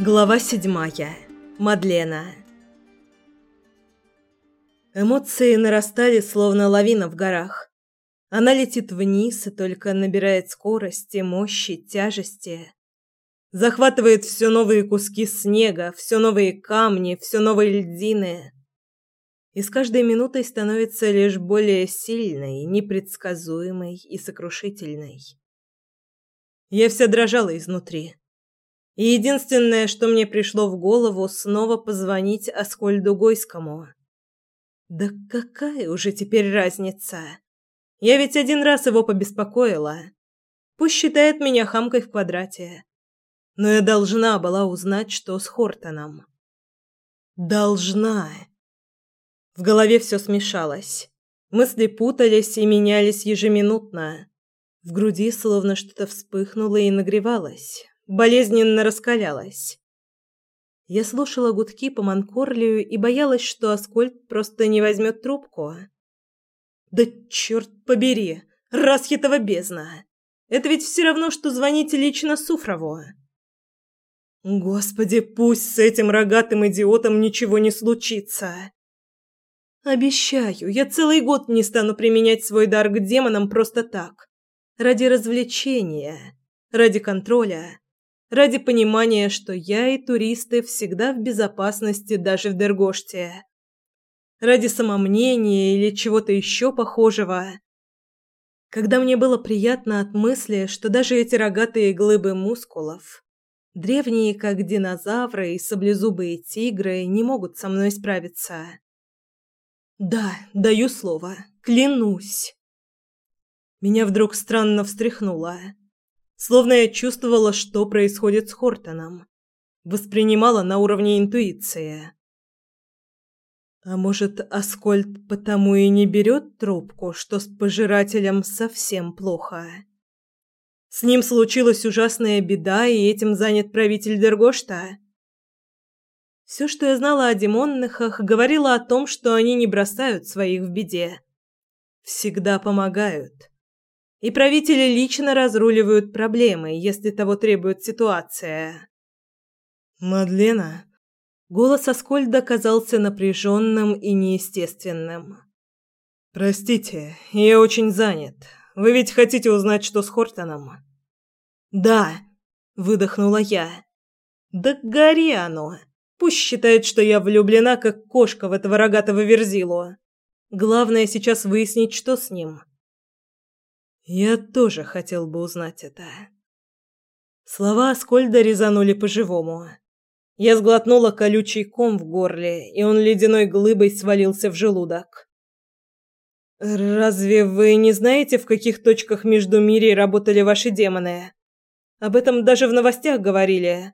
Глава седьмая. Мадлена. Эмоции нарастали, словно лавина в горах. Она летит вниз и только набирает скорости, мощи, тяжести. Захватывает все новые куски снега, все новые камни, все новые льдины. И с каждой минутой становится лишь более сильной, непредсказуемой и сокрушительной. Я вся дрожала изнутри. И единственное, что мне пришло в голову, снова позвонить Аскольду Гойскому. Да какая уже теперь разница? Я ведь один раз его побеспокоила. Пусть считает меня хамкой в квадрате. Но я должна была узнать, что с Хортоном. Должна. В голове все смешалось. Мысли путались и менялись ежеминутно. В груди словно что-то вспыхнуло и нагревалось болезненно раскалялась. Я слушала гудки по Манкорлию и боялась, что Аскольд просто не возьмет трубку. Да черт побери, Расхитова бездна! Это ведь все равно, что звонить лично Суфрову. Господи, пусть с этим рогатым идиотом ничего не случится. Обещаю, я целый год не стану применять свой дар к демонам просто так. Ради развлечения, ради контроля ради понимания, что я и туристы всегда в безопасности даже в Дергоште. Ради самомнения или чего-то еще похожего. Когда мне было приятно от мысли, что даже эти рогатые глыбы мускулов, древние как динозавры и саблезубые тигры, не могут со мной справиться. Да, даю слово, клянусь. Меня вдруг странно встряхнуло. Словно я чувствовала, что происходит с Хортоном. Воспринимала на уровне интуиции. А может, Аскольд потому и не берет трубку, что с пожирателем совсем плохо. С ним случилась ужасная беда, и этим занят правитель Дергошта. Все, что я знала о демонныхах, говорило о том, что они не бросают своих в беде. Всегда помогают и правители лично разруливают проблемы, если того требует ситуация. Мадлена. Голос Аскольда казался напряженным и неестественным. Простите, я очень занят. Вы ведь хотите узнать, что с Хортоном? Да, выдохнула я. Да гори оно. Пусть считает, что я влюблена как кошка в этого рогатого верзилу. Главное сейчас выяснить, что с ним. Я тоже хотел бы узнать это. Слова Аскольда резанули по-живому. Я сглотнула колючий ком в горле, и он ледяной глыбой свалился в желудок. Разве вы не знаете, в каких точках между мирей работали ваши демоны? Об этом даже в новостях говорили.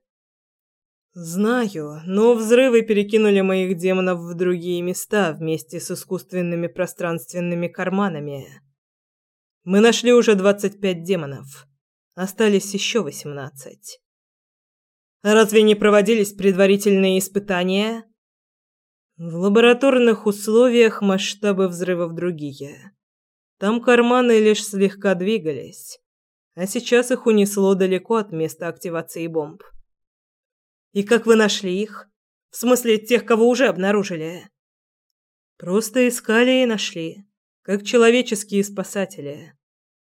Знаю, но взрывы перекинули моих демонов в другие места вместе с искусственными пространственными карманами. Мы нашли уже двадцать пять демонов. Остались еще восемнадцать. Разве не проводились предварительные испытания? В лабораторных условиях масштабы взрывов другие. Там карманы лишь слегка двигались, а сейчас их унесло далеко от места активации бомб. И как вы нашли их? В смысле тех, кого уже обнаружили? Просто искали и нашли как человеческие спасатели,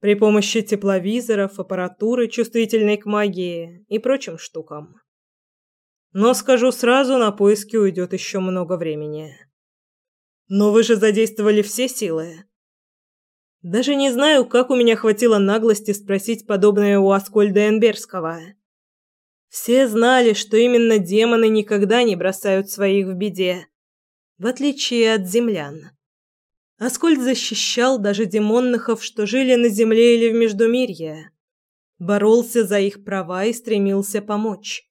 при помощи тепловизоров, аппаратуры, чувствительной к магии и прочим штукам. Но скажу сразу, на поиски уйдет еще много времени. Но вы же задействовали все силы. Даже не знаю, как у меня хватило наглости спросить подобное у Аскольда Энберского. Все знали, что именно демоны никогда не бросают своих в беде, в отличие от землян. Аскольд защищал даже демонныхов, что жили на земле или в Междумирье. Боролся за их права и стремился помочь.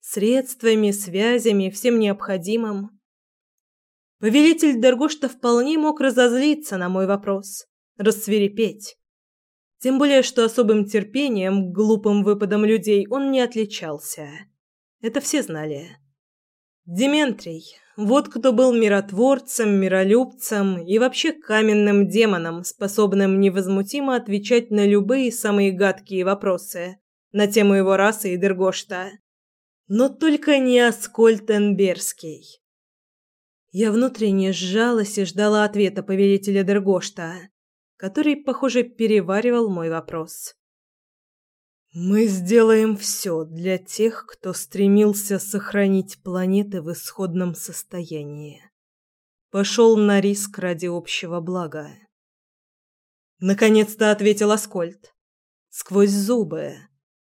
Средствами, связями, всем необходимым. Повелитель Дергошта вполне мог разозлиться на мой вопрос, рассверепеть. Тем более, что особым терпением к глупым выпадам людей он не отличался. Это все знали. Дементрий, вот кто был миротворцем, миролюбцем и вообще каменным демоном, способным невозмутимо отвечать на любые самые гадкие вопросы на тему его расы и Дергошта. Но только не Аскольд Энберский. Я внутренне сжалась и ждала ответа повелителя Дергошта, который, похоже, переваривал мой вопрос. Мы сделаем все для тех, кто стремился сохранить планеты в исходном состоянии. Пошел на риск ради общего блага. Наконец-то ответил Аскольд. Сквозь зубы.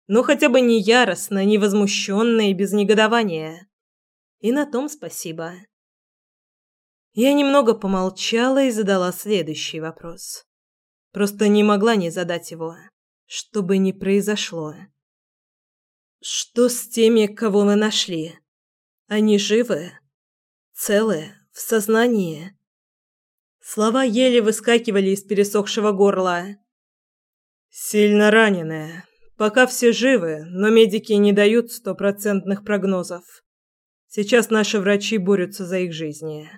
Но хотя бы не яростно, не возмущенно и без негодования. И на том спасибо. Я немного помолчала и задала следующий вопрос. Просто не могла не задать его, что бы ни произошло. Что с теми, кого мы нашли? Они живы? Целы? В сознании? Слова еле выскакивали из пересохшего горла. Сильно раненые. Пока все живы, но медики не дают стопроцентных прогнозов. Сейчас наши врачи борются за их жизни.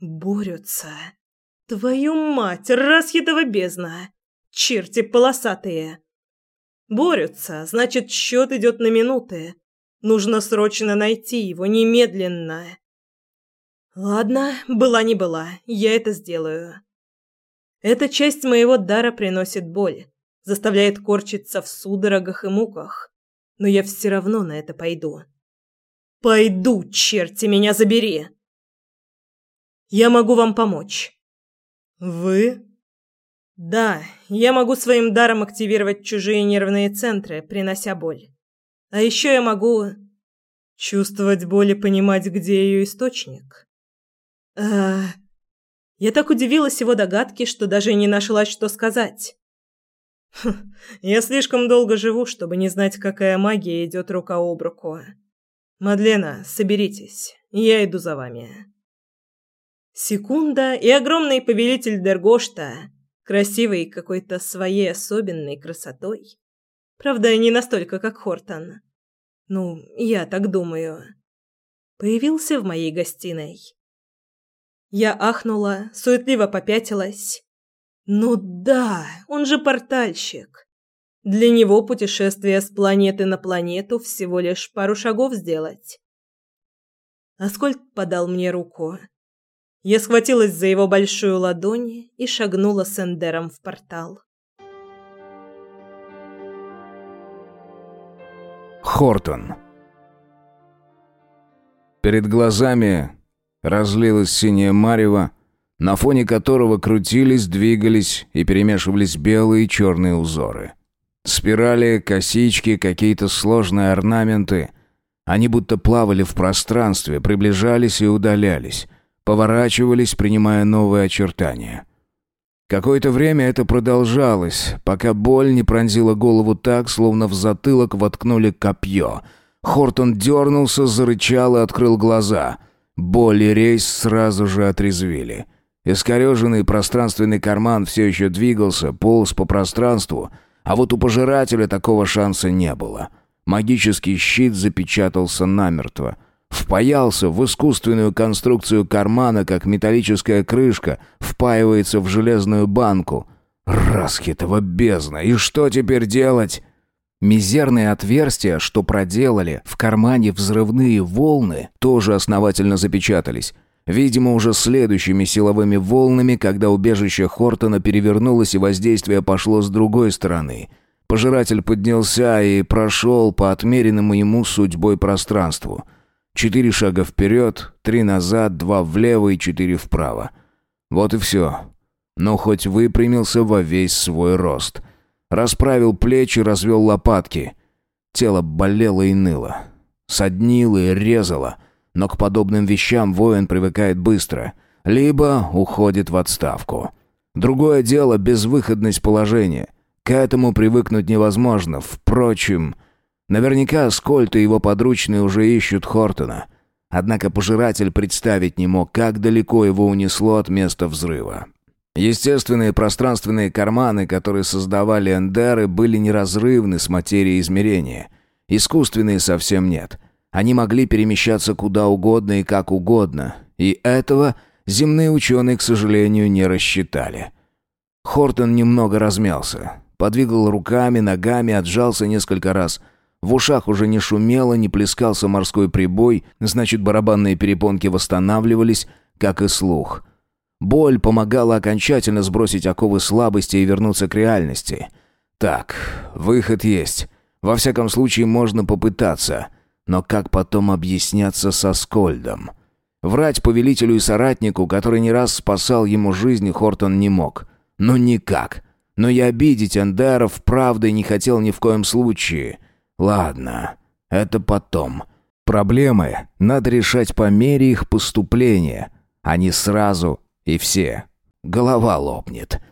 Борются. Твою мать, расхитова бездна. Черти полосатые. Борются, значит, счет идет на минуты. Нужно срочно найти его, немедленно. Ладно, была не была, я это сделаю. Эта часть моего дара приносит боль, заставляет корчиться в судорогах и муках. Но я все равно на это пойду. Пойду, черти, меня забери. Я могу вам помочь. Вы? Да, я могу своим даром активировать чужие нервные центры, принося боль. А еще я могу чувствовать боль и понимать, где ее источник. А Я так удивилась его догадке, что даже не нашла, что сказать. Хм, я слишком долго живу, чтобы не знать, какая магия идет рука об руку. Мадлена, соберитесь. Я иду за вами. Секунда, и огромный повелитель Дергошта, красивый какой-то своей особенной красотой. Правда, не настолько, как Хортон. Ну, я так думаю. Появился в моей гостиной. Я ахнула, суетливо попятилась. Ну да, он же портальщик. Для него путешествие с планеты на планету всего лишь пару шагов сделать. Аскольд подал мне руку. Я схватилась за его большую ладонь и шагнула с Эндером в портал. Хортон. Перед глазами разлилось синее марево, на фоне которого крутились, двигались и перемешивались белые и черные узоры. Спирали, косички, какие-то сложные орнаменты. Они будто плавали в пространстве, приближались и удалялись поворачивались, принимая новые очертания. Какое-то время это продолжалось, пока боль не пронзила голову так, словно в затылок воткнули копье. Хортон дернулся, зарычал и открыл глаза. Боль и рейс сразу же отрезвили. Искореженный пространственный карман все еще двигался, полз по пространству, а вот у пожирателя такого шанса не было. Магический щит запечатался намертво — впаялся в искусственную конструкцию кармана, как металлическая крышка впаивается в железную банку. Раскитова бездна! И что теперь делать? Мизерные отверстия, что проделали в кармане взрывные волны, тоже основательно запечатались. Видимо, уже следующими силовыми волнами, когда убежище Хортона перевернулось и воздействие пошло с другой стороны. Пожиратель поднялся и прошел по отмеренному ему судьбой пространству. Четыре шага вперед, три назад, два влево и четыре вправо. Вот и все. Но хоть выпрямился во весь свой рост. Расправил плечи, развел лопатки. Тело болело и ныло. Соднило и резало. Но к подобным вещам воин привыкает быстро. Либо уходит в отставку. Другое дело — безвыходность положения. К этому привыкнуть невозможно. Впрочем, Наверняка Скольд и его подручные уже ищут Хортона. Однако пожиратель представить не мог, как далеко его унесло от места взрыва. Естественные пространственные карманы, которые создавали эндеры, были неразрывны с материей измерения. Искусственные совсем нет. Они могли перемещаться куда угодно и как угодно. И этого земные ученые, к сожалению, не рассчитали. Хортон немного размялся. Подвигал руками, ногами, отжался несколько раз – В ушах уже не шумело, не плескался морской прибой, значит, барабанные перепонки восстанавливались, как и слух. Боль помогала окончательно сбросить оковы слабости и вернуться к реальности. Так, выход есть. Во всяком случае, можно попытаться. Но как потом объясняться со Скольдом? Врать повелителю и соратнику, который не раз спасал ему жизнь, Хортон не мог. Ну никак. Но и обидеть Эндеров правдой не хотел ни в коем случае. Ладно, это потом. Проблемы надо решать по мере их поступления, а не сразу и все. Голова лопнет.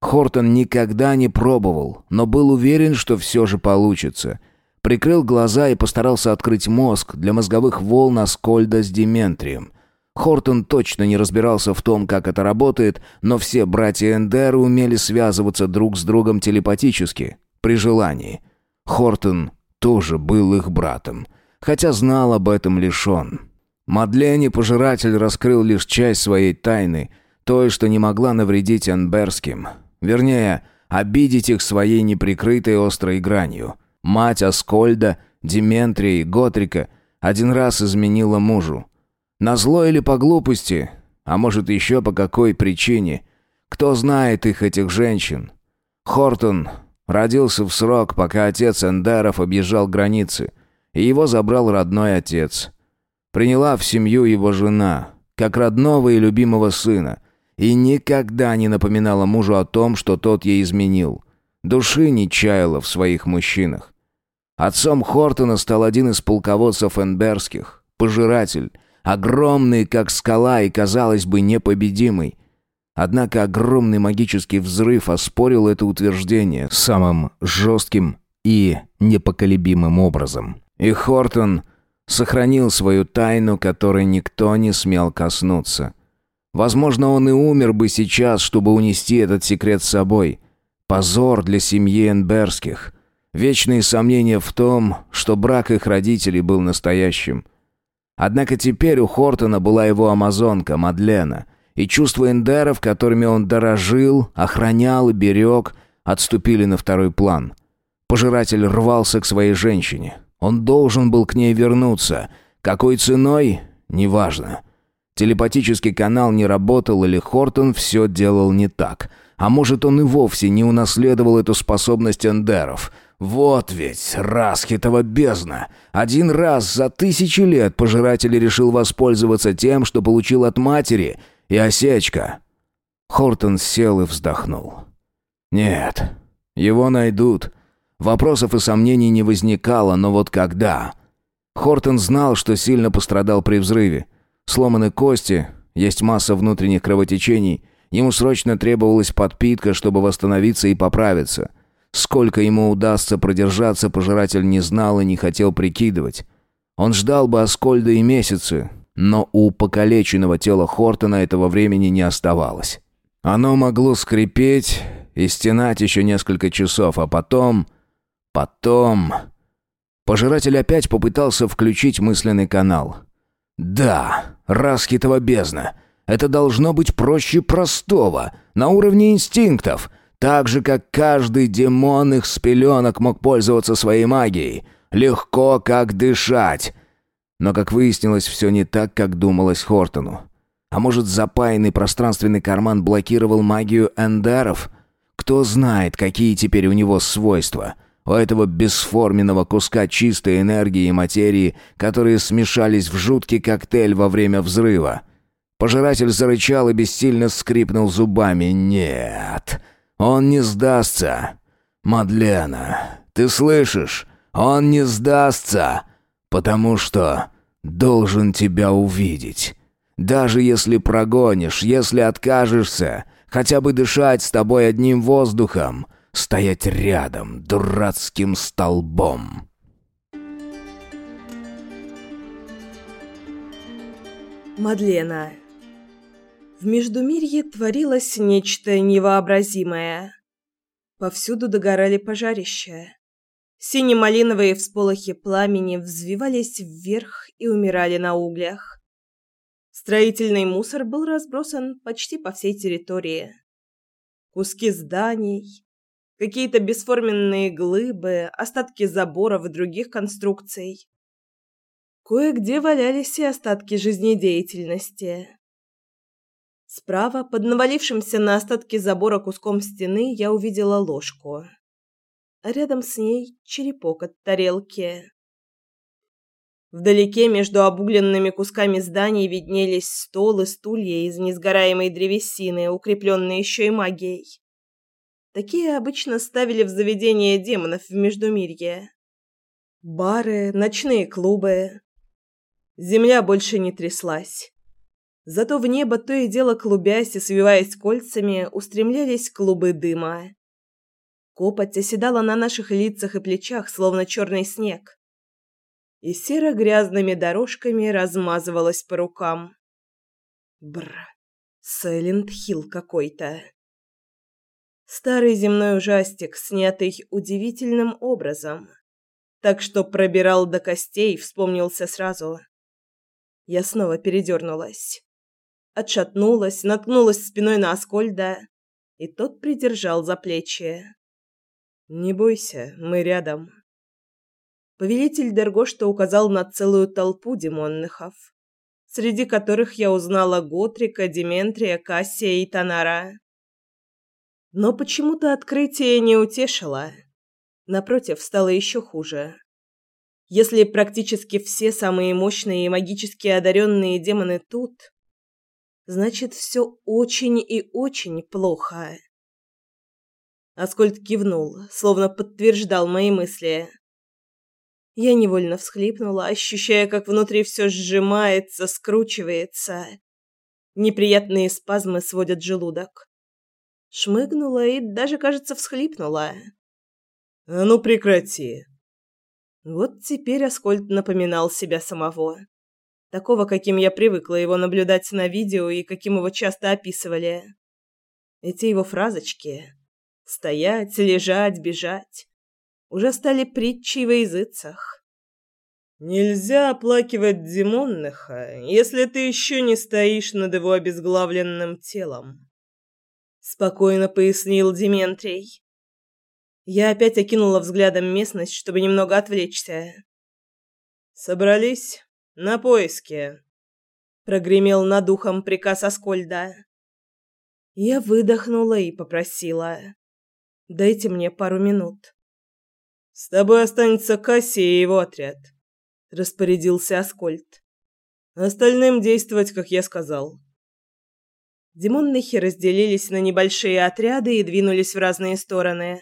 Хортон никогда не пробовал, но был уверен, что все же получится. Прикрыл глаза и постарался открыть мозг для мозговых волн Аскольда с Дементрием. Хортон точно не разбирался в том, как это работает, но все братья Эндеры умели связываться друг с другом телепатически, при желании. Хортон тоже был их братом, хотя знал об этом лишь он. Мадлене пожиратель раскрыл лишь часть своей тайны, той, что не могла навредить Энберским. Вернее, обидеть их своей неприкрытой острой гранью. Мать Аскольда, Дементрия и Готрика один раз изменила мужу. На зло или по глупости, а может еще по какой причине. Кто знает их, этих женщин? Хортон Родился в срок, пока отец Эндеров объезжал границы, и его забрал родной отец. Приняла в семью его жена, как родного и любимого сына, и никогда не напоминала мужу о том, что тот ей изменил. Души не чаяла в своих мужчинах. Отцом Хортона стал один из полководцев энберских, пожиратель, огромный, как скала и, казалось бы, непобедимый. Однако огромный магический взрыв оспорил это утверждение самым жестким и непоколебимым образом. И Хортон сохранил свою тайну, которой никто не смел коснуться. Возможно, он и умер бы сейчас, чтобы унести этот секрет с собой. Позор для семьи Энберских. Вечные сомнения в том, что брак их родителей был настоящим. Однако теперь у Хортона была его амазонка Мадлена — и чувства эндеров, которыми он дорожил, охранял и берег, отступили на второй план. Пожиратель рвался к своей женщине. Он должен был к ней вернуться. Какой ценой? Неважно. Телепатический канал не работал или Хортон все делал не так. А может, он и вовсе не унаследовал эту способность эндеров. Вот ведь, Расхитова бездна. Один раз за тысячи лет пожиратель решил воспользоваться тем, что получил от матери — и осечка». Хортон сел и вздохнул. «Нет, его найдут. Вопросов и сомнений не возникало, но вот когда...» Хортон знал, что сильно пострадал при взрыве. Сломаны кости, есть масса внутренних кровотечений. Ему срочно требовалась подпитка, чтобы восстановиться и поправиться. Сколько ему удастся продержаться, пожиратель не знал и не хотел прикидывать. Он ждал бы Аскольда и месяцы, но у покалеченного тела Хортона этого времени не оставалось. Оно могло скрипеть и стенать еще несколько часов, а потом... Потом... Пожиратель опять попытался включить мысленный канал. «Да, Расхитова бездна. Это должно быть проще простого, на уровне инстинктов, так же, как каждый демон их с пеленок мог пользоваться своей магией. Легко, как дышать. Но, как выяснилось, все не так, как думалось Хортону. А может, запаянный пространственный карман блокировал магию эндаров? Кто знает, какие теперь у него свойства? У этого бесформенного куска чистой энергии и материи, которые смешались в жуткий коктейль во время взрыва. Пожиратель зарычал и бессильно скрипнул зубами. «Нет, он не сдастся!» «Мадлена, ты слышишь? Он не сдастся!» Потому что должен тебя увидеть. Даже если прогонишь, если откажешься, хотя бы дышать с тобой одним воздухом, стоять рядом дурацким столбом. Мадлена. В Междумирье творилось нечто невообразимое. Повсюду догорали пожарища. Сине-малиновые всполохи пламени взвивались вверх и умирали на углях. Строительный мусор был разбросан почти по всей территории. Куски зданий, какие-то бесформенные глыбы, остатки заборов и других конструкций. Кое-где валялись и остатки жизнедеятельности. Справа, под навалившимся на остатки забора куском стены, я увидела ложку. Рядом с ней черепок от тарелки. Вдалеке между обугленными кусками зданий виднелись стол и стулья из несгораемой древесины, укрепленные еще и магией. Такие обычно ставили в заведения демонов в Междумирье. Бары, ночные клубы. Земля больше не тряслась. Зато в небо то и дело клубясь и свиваясь кольцами, устремлялись клубы дыма. Копоть оседала на наших лицах и плечах, словно черный снег. И серо-грязными дорожками размазывалась по рукам. Бр. Сайлент Хилл какой-то. Старый земной ужастик, снятый удивительным образом. Так что пробирал до костей, вспомнился сразу. Я снова передернулась. Отшатнулась, наткнулась спиной на Аскольда, и тот придержал за плечи. «Не бойся, мы рядом». Повелитель Дергошта указал на целую толпу демонныхов, среди которых я узнала Готрика, Дементрия, Кассия и Танара. Но почему-то открытие не утешило. Напротив, стало еще хуже. Если практически все самые мощные и магически одаренные демоны тут, значит, все очень и очень плохо. Аскольд кивнул, словно подтверждал мои мысли. Я невольно всхлипнула, ощущая, как внутри все сжимается, скручивается. Неприятные спазмы сводят желудок шмыгнула и даже, кажется, всхлипнула. «А ну прекрати!» Вот теперь Аскольд напоминал себя самого. Такого, каким я привыкла его наблюдать на видео и каким его часто описывали. Эти его фразочки «стоять», «лежать», «бежать» уже стали притчей во языцах. Нельзя оплакивать Димонныха, если ты еще не стоишь над его обезглавленным телом спокойно пояснил Дементрий. Я опять окинула взглядом местность, чтобы немного отвлечься. Собрались на поиски. Прогремел над ухом приказ Аскольда. Я выдохнула и попросила: "Дайте мне пару минут". С тобой останется Кассия и его отряд, распорядился Аскольд. Остальным действовать, как я сказал. Демонныхи разделились на небольшие отряды и двинулись в разные стороны.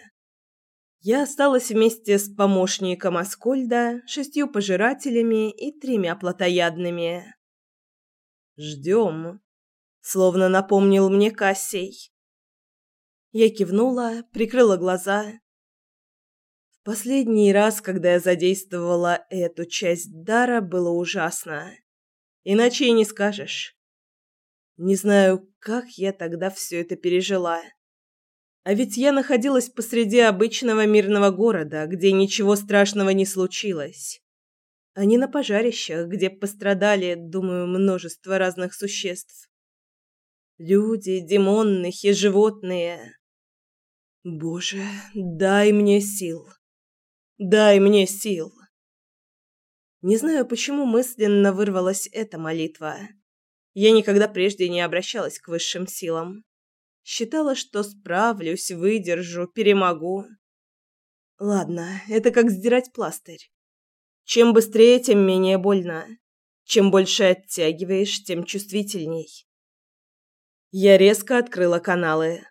Я осталась вместе с помощником Аскольда, шестью пожирателями и тремя плотоядными. «Ждем», — словно напомнил мне Кассий. Я кивнула, прикрыла глаза. В последний раз, когда я задействовала эту часть дара, было ужасно. Иначе и не скажешь. Не знаю, как я тогда все это пережила. А ведь я находилась посреди обычного мирного города, где ничего страшного не случилось. А не на пожарищах, где пострадали, думаю, множество разных существ. Люди, демонных и животные. Боже, дай мне сил. Дай мне сил. Не знаю, почему мысленно вырвалась эта молитва. Я никогда прежде не обращалась к высшим силам. Считала, что справлюсь, выдержу, перемогу. Ладно, это как сдирать пластырь. Чем быстрее, тем менее больно. Чем больше оттягиваешь, тем чувствительней. Я резко открыла каналы.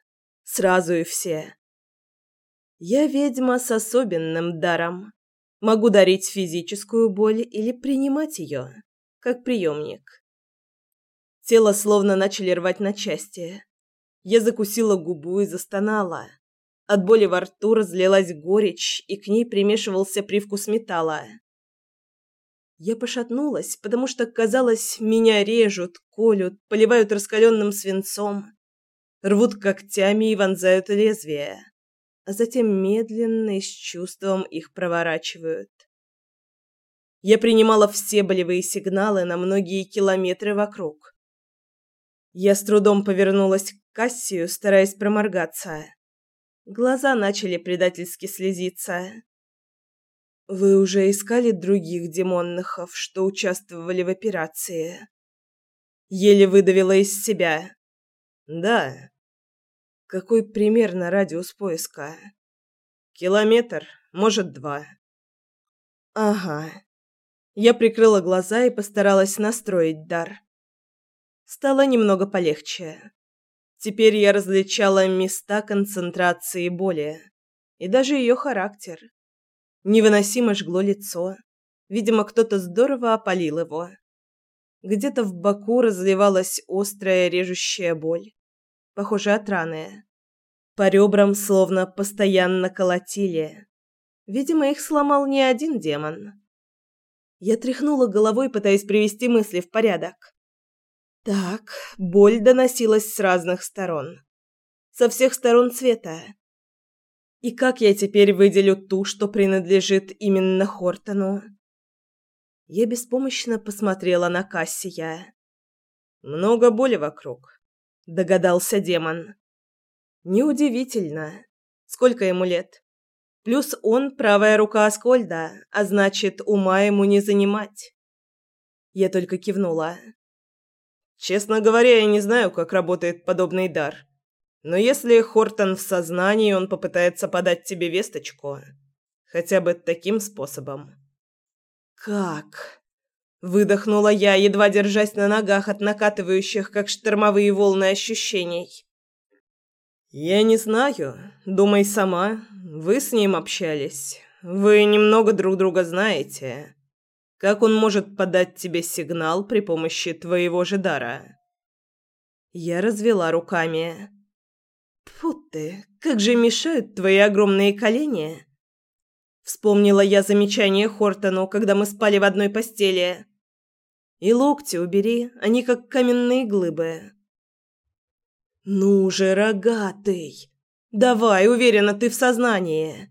Сразу и все. Я ведьма с особенным даром. Могу дарить физическую боль или принимать ее, как приемник. Тело словно начали рвать на части. Я закусила губу и застонала. От боли во рту разлилась горечь, и к ней примешивался привкус металла. Я пошатнулась, потому что, казалось, меня режут, колют, поливают раскаленным свинцом, рвут когтями и вонзают лезвия, а затем медленно и с чувством их проворачивают. Я принимала все болевые сигналы на многие километры вокруг. Я с трудом повернулась к Кассию, стараясь проморгаться. Глаза начали предательски слезиться. Вы уже искали других демонныхов, что участвовали в операции? Еле выдавила из себя. Да. Какой примерно радиус поиска? Километр, может, два. Ага. Я прикрыла глаза и постаралась настроить дар. Стало немного полегче. Теперь я различала места концентрации боли и даже ее характер. Невыносимо жгло лицо. Видимо, кто-то здорово опалил его. Где-то в боку разливалась острая режущая боль, похоже от раны. По ребрам словно постоянно колотили. Видимо, их сломал не один демон. Я тряхнула головой, пытаясь привести мысли в порядок. Так, боль доносилась с разных сторон. Со всех сторон света. И как я теперь выделю ту, что принадлежит именно Хортону? Я беспомощно посмотрела на Кассия. Много боли вокруг, догадался демон. Неудивительно. Сколько ему лет? Плюс он правая рука Аскольда, а значит, ума ему не занимать. Я только кивнула. Честно говоря, я не знаю, как работает подобный дар. Но если Хортон в сознании, он попытается подать тебе весточку. Хотя бы таким способом. «Как?» Выдохнула я, едва держась на ногах от накатывающих, как штормовые волны, ощущений. «Я не знаю. Думай сама. Вы с ним общались. Вы немного друг друга знаете. Как он может подать тебе сигнал при помощи твоего же дара?» Я развела руками. «Фу ты, как же мешают твои огромные колени!» Вспомнила я замечание Хортону, когда мы спали в одной постели. И локти убери, они как каменные глыбы. Ну же, рогатый. Давай, уверена, ты в сознании.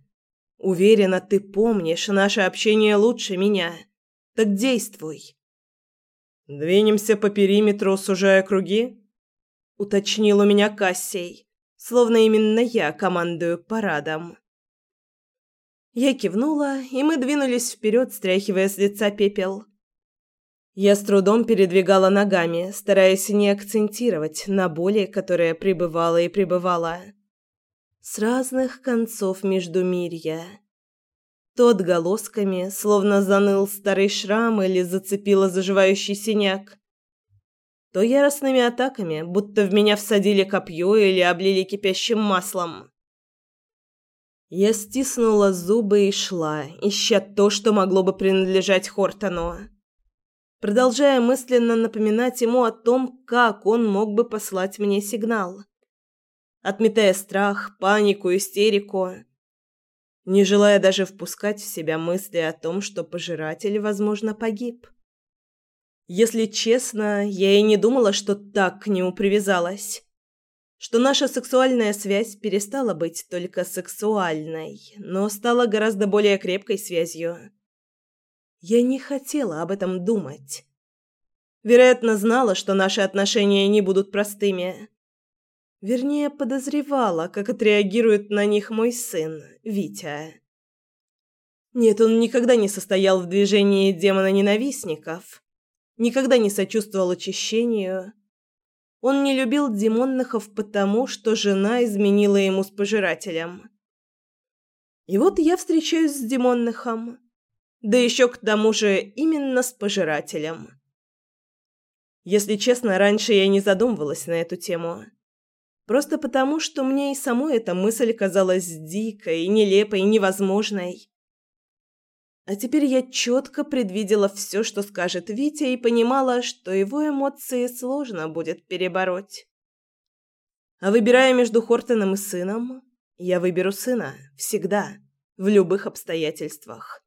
Уверена, ты помнишь наше общение лучше меня. Так действуй. Двинемся по периметру, сужая круги, уточнил у меня Кассей, словно именно я командую парадом. Я кивнула, и мы двинулись вперед, стряхивая с лица пепел. Я с трудом передвигала ногами, стараясь не акцентировать на боли, которая пребывала и пребывала. С разных концов междумирья. То отголосками, словно заныл старый шрам или зацепило заживающий синяк. То яростными атаками, будто в меня всадили копье или облили кипящим маслом. Я стиснула зубы и шла, ища то, что могло бы принадлежать Хортону. Продолжая мысленно напоминать ему о том, как он мог бы послать мне сигнал. Отметая страх, панику, истерику. Не желая даже впускать в себя мысли о том, что пожиратель, возможно, погиб. Если честно, я и не думала, что так к нему привязалась что наша сексуальная связь перестала быть только сексуальной, но стала гораздо более крепкой связью. Я не хотела об этом думать. Вероятно, знала, что наши отношения не будут простыми. Вернее, подозревала, как отреагирует на них мой сын, Витя. Нет, он никогда не состоял в движении демона-ненавистников, никогда не сочувствовал очищению, он не любил Димоннахов потому, что жена изменила ему с пожирателем. И вот я встречаюсь с Димоннахом. Да еще к тому же именно с пожирателем. Если честно, раньше я не задумывалась на эту тему. Просто потому, что мне и самой эта мысль казалась дикой, нелепой, невозможной. А теперь я четко предвидела все, что скажет Витя, и понимала, что его эмоции сложно будет перебороть. А выбирая между Хортоном и сыном, я выберу сына всегда, в любых обстоятельствах.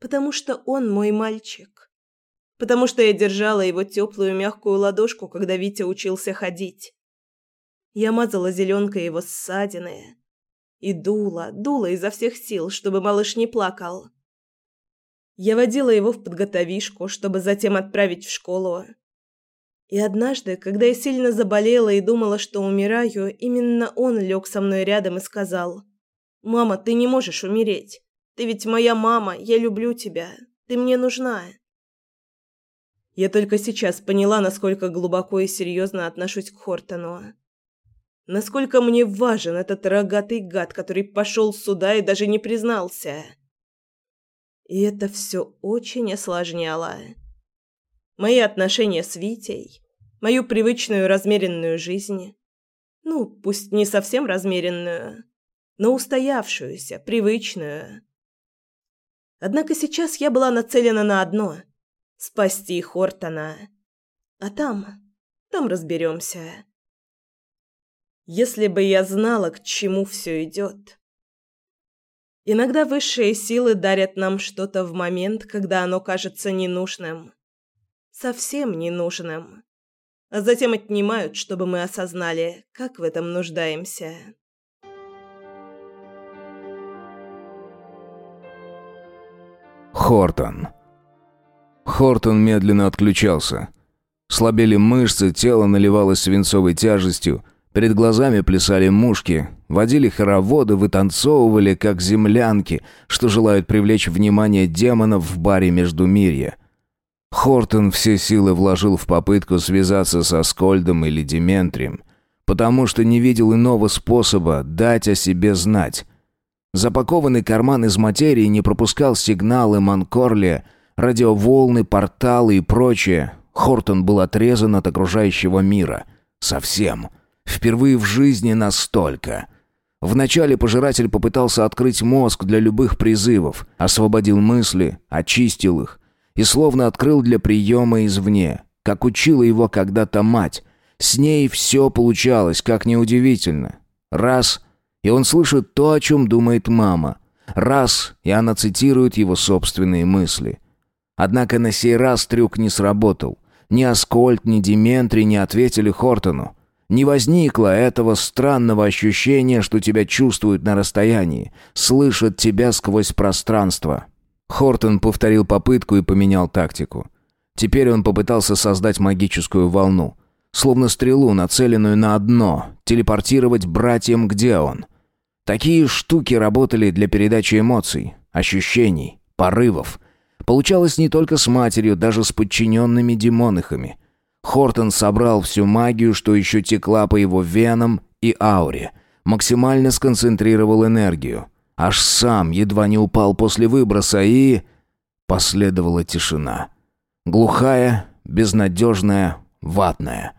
Потому что он мой мальчик. Потому что я держала его теплую мягкую ладошку, когда Витя учился ходить. Я мазала зеленкой его ссадины и дула, дула изо всех сил, чтобы малыш не плакал. Я водила его в подготовишку, чтобы затем отправить в школу. И однажды, когда я сильно заболела и думала, что умираю, именно он лег со мной рядом и сказал: "Мама, ты не можешь умереть. Ты ведь моя мама, я люблю тебя. Ты мне нужна". Я только сейчас поняла, насколько глубоко и серьезно отношусь к Хортону. Насколько мне важен этот рогатый гад, который пошел сюда и даже не признался. И это все очень осложняло. Мои отношения с Витей, мою привычную размеренную жизнь. Ну, пусть не совсем размеренную, но устоявшуюся, привычную. Однако сейчас я была нацелена на одно — спасти Хортона. А там, там разберемся. Если бы я знала, к чему все идет. Иногда высшие силы дарят нам что-то в момент, когда оно кажется ненужным. Совсем ненужным. А затем отнимают, чтобы мы осознали, как в этом нуждаемся. Хортон. Хортон медленно отключался. Слабели мышцы, тело наливалось свинцовой тяжестью, Перед глазами плясали мушки, водили хороводы, вытанцовывали, как землянки, что желают привлечь внимание демонов в баре между Междумирья. Хортон все силы вложил в попытку связаться со Скольдом или Дементрием, потому что не видел иного способа дать о себе знать. Запакованный карман из материи не пропускал сигналы Манкорлия, радиоволны, порталы и прочее. Хортон был отрезан от окружающего мира. Совсем. Впервые в жизни настолько. Вначале пожиратель попытался открыть мозг для любых призывов, освободил мысли, очистил их и словно открыл для приема извне, как учила его когда-то мать. С ней все получалось, как неудивительно. Раз — и он слышит то, о чем думает мама. Раз — и она цитирует его собственные мысли. Однако на сей раз трюк не сработал. Ни Аскольд, ни Деметрий не ответили Хортону. Не возникло этого странного ощущения, что тебя чувствуют на расстоянии, слышат тебя сквозь пространство. Хортон повторил попытку и поменял тактику. Теперь он попытался создать магическую волну, словно стрелу, нацеленную на одно, телепортировать братьям, где он. Такие штуки работали для передачи эмоций, ощущений, порывов. Получалось не только с матерью, даже с подчиненными демонихами. Хортон собрал всю магию, что еще текла по его венам и ауре. Максимально сконцентрировал энергию. Аж сам едва не упал после выброса и... Последовала тишина. Глухая, безнадежная, ватная.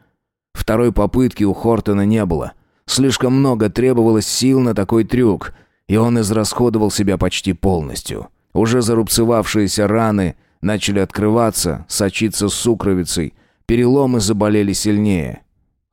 Второй попытки у Хортона не было. Слишком много требовалось сил на такой трюк, и он израсходовал себя почти полностью. Уже зарубцевавшиеся раны начали открываться, сочиться сукровицей, Переломы заболели сильнее.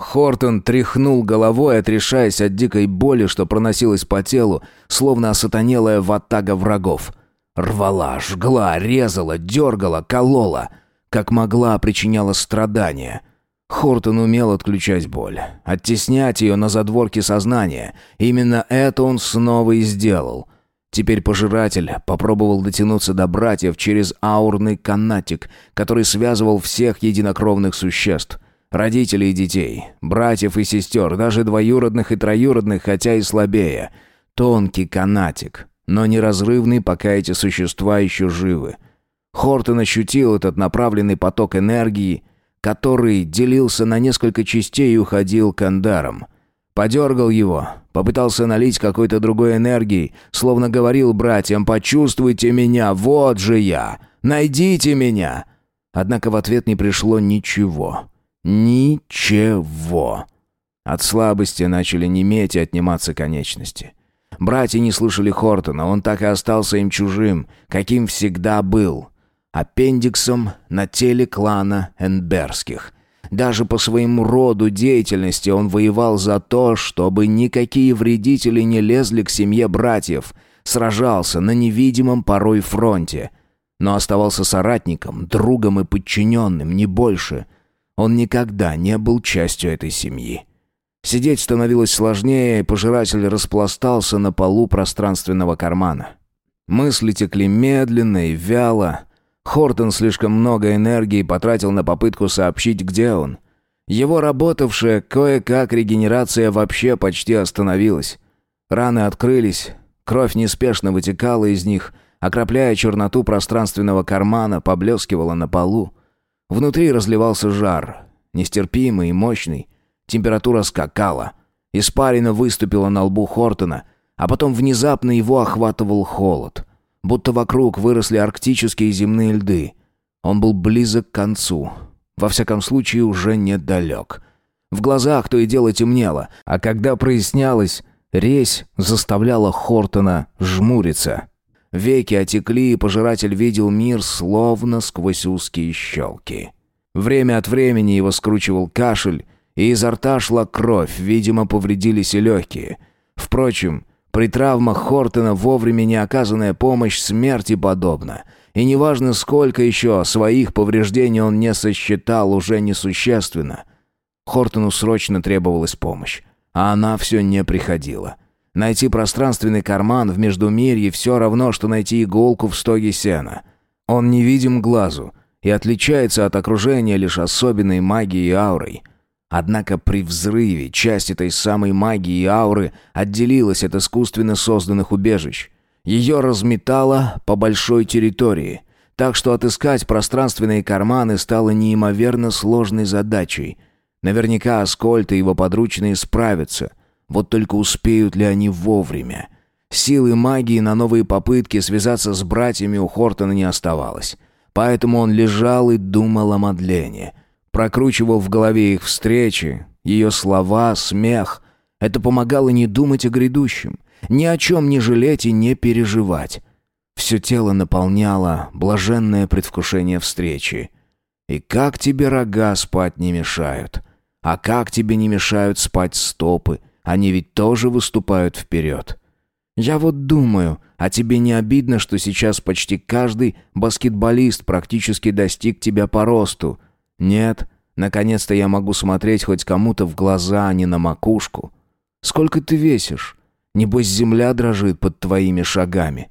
Хортон тряхнул головой, отрешаясь от дикой боли, что проносилась по телу, словно осатанелая ватага врагов. Рвала, жгла, резала, дергала, колола. Как могла, причиняла страдания. Хортон умел отключать боль, оттеснять ее на задворки сознания. Именно это он снова и сделал — Теперь пожиратель попробовал дотянуться до братьев через аурный канатик, который связывал всех единокровных существ. Родителей и детей, братьев и сестер, даже двоюродных и троюродных, хотя и слабее. Тонкий канатик, но неразрывный, пока эти существа еще живы. Хортон ощутил этот направленный поток энергии, который делился на несколько частей и уходил к андарам – Подергал его, попытался налить какой-то другой энергии, словно говорил братьям «Почувствуйте меня, вот же я! Найдите меня!» Однако в ответ не пришло ничего. Ничего. От слабости начали неметь и отниматься конечности. Братья не слышали Хортона, он так и остался им чужим, каким всегда был. Аппендиксом на теле клана Энберских. Даже по своему роду деятельности он воевал за то, чтобы никакие вредители не лезли к семье братьев, сражался на невидимом порой фронте, но оставался соратником, другом и подчиненным, не больше. Он никогда не был частью этой семьи. Сидеть становилось сложнее, и пожиратель распластался на полу пространственного кармана. Мысли текли медленно и вяло, Хортон слишком много энергии потратил на попытку сообщить, где он. Его работавшая кое-как регенерация вообще почти остановилась. Раны открылись, кровь неспешно вытекала из них, окропляя черноту пространственного кармана, поблескивала на полу. Внутри разливался жар, нестерпимый и мощный. Температура скакала. Испарина выступила на лбу Хортона, а потом внезапно его охватывал холод. Будто вокруг выросли арктические земные льды. Он был близок к концу. Во всяком случае, уже недалек. В глазах то и дело темнело, а когда прояснялось, резь заставляла Хортона жмуриться. Веки отекли, и пожиратель видел мир словно сквозь узкие щелки. Время от времени его скручивал кашель, и изо рта шла кровь, видимо, повредились и легкие. Впрочем, при травмах Хортона вовремя не оказанная помощь смерти подобна — и неважно, сколько еще своих повреждений он не сосчитал, уже несущественно. Хортону срочно требовалась помощь, а она все не приходила. Найти пространственный карман в Междумирье все равно, что найти иголку в стоге сена. Он невидим глазу и отличается от окружения лишь особенной магией и аурой. Однако при взрыве часть этой самой магии и ауры отделилась от искусственно созданных убежищ – ее разметало по большой территории, так что отыскать пространственные карманы стало неимоверно сложной задачей. Наверняка Аскольд и его подручные справятся, вот только успеют ли они вовремя. Силы магии на новые попытки связаться с братьями у Хортона не оставалось. Поэтому он лежал и думал о Мадлене. Прокручивал в голове их встречи, ее слова, смех. Это помогало не думать о грядущем. Ни о чем не жалеть и не переживать. Все тело наполняло блаженное предвкушение встречи. И как тебе рога спать не мешают? А как тебе не мешают спать стопы? Они ведь тоже выступают вперед. Я вот думаю, а тебе не обидно, что сейчас почти каждый баскетболист практически достиг тебя по росту? Нет, наконец-то я могу смотреть хоть кому-то в глаза, а не на макушку. Сколько ты весишь? Небось, земля дрожит под твоими шагами.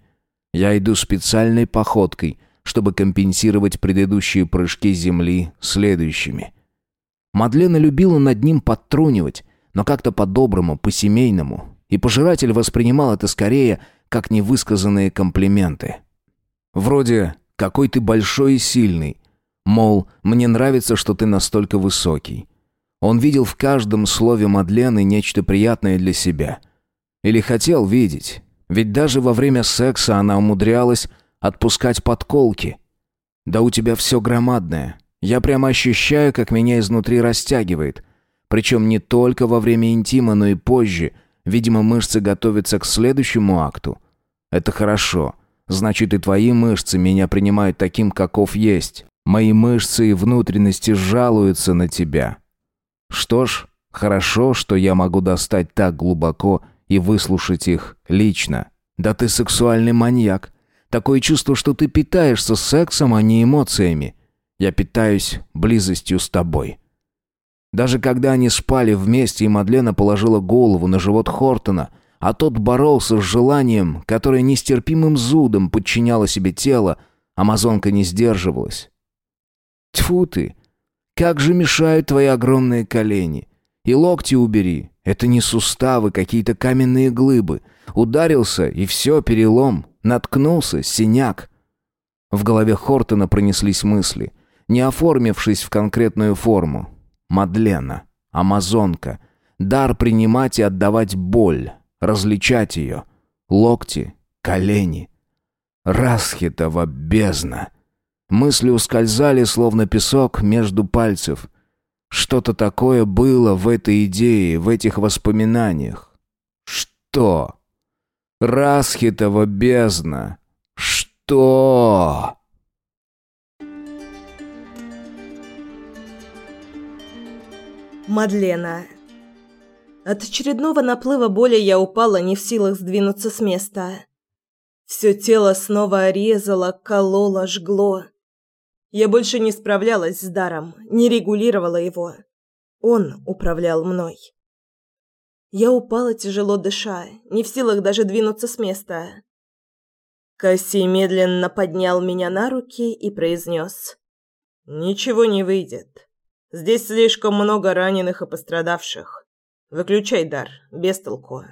Я иду специальной походкой, чтобы компенсировать предыдущие прыжки земли следующими. Мадлена любила над ним подтрунивать, но как-то по-доброму, по-семейному, и пожиратель воспринимал это скорее как невысказанные комплименты. Вроде «какой ты большой и сильный», мол, «мне нравится, что ты настолько высокий». Он видел в каждом слове Мадлены нечто приятное для себя. Или хотел видеть. Ведь даже во время секса она умудрялась отпускать подколки. Да у тебя все громадное. Я прямо ощущаю, как меня изнутри растягивает. Причем не только во время интима, но и позже. Видимо, мышцы готовятся к следующему акту. Это хорошо. Значит, и твои мышцы меня принимают таким, каков есть. Мои мышцы и внутренности жалуются на тебя. Что ж, хорошо, что я могу достать так глубоко и выслушать их лично. Да ты сексуальный маньяк. Такое чувство, что ты питаешься сексом, а не эмоциями. Я питаюсь близостью с тобой. Даже когда они спали вместе, и Мадлена положила голову на живот Хортона, а тот боролся с желанием, которое нестерпимым зудом подчиняло себе тело, амазонка не сдерживалась. Тьфу ты! Как же мешают твои огромные колени! И локти убери, это не суставы, какие-то каменные глыбы. Ударился, и все, перелом. Наткнулся, синяк. В голове Хортона пронеслись мысли, не оформившись в конкретную форму. Мадлена, амазонка, дар принимать и отдавать боль, различать ее. Локти, колени. Расхитова бездна. Мысли ускользали, словно песок, между пальцев. Что-то такое было в этой идее, в этих воспоминаниях. Что? Расхитова бездна. Что? Мадлена. От очередного наплыва боли я упала, не в силах сдвинуться с места. Все тело снова резало, кололо, жгло. Я больше не справлялась с даром, не регулировала его. Он управлял мной. Я упала, тяжело дыша, не в силах даже двинуться с места. Кассий медленно поднял меня на руки и произнес. «Ничего не выйдет. Здесь слишком много раненых и пострадавших. Выключай дар, без толку.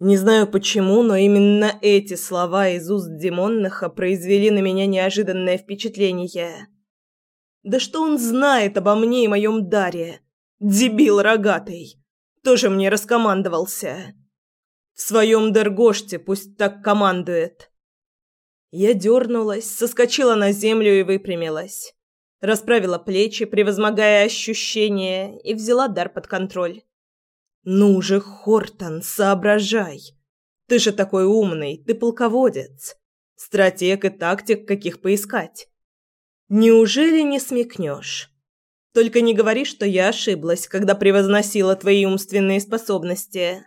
Не знаю почему, но именно эти слова из уст Димоннаха произвели на меня неожиданное впечатление. Да что он знает обо мне и моем даре? Дебил рогатый. Тоже мне раскомандовался. В своем Дергоште пусть так командует. Я дернулась, соскочила на землю и выпрямилась расправила плечи, превозмогая ощущения, и взяла дар под контроль. «Ну же, Хортон, соображай! Ты же такой умный, ты полководец, стратег и тактик, каких поискать. Неужели не смекнешь? Только не говори, что я ошиблась, когда превозносила твои умственные способности.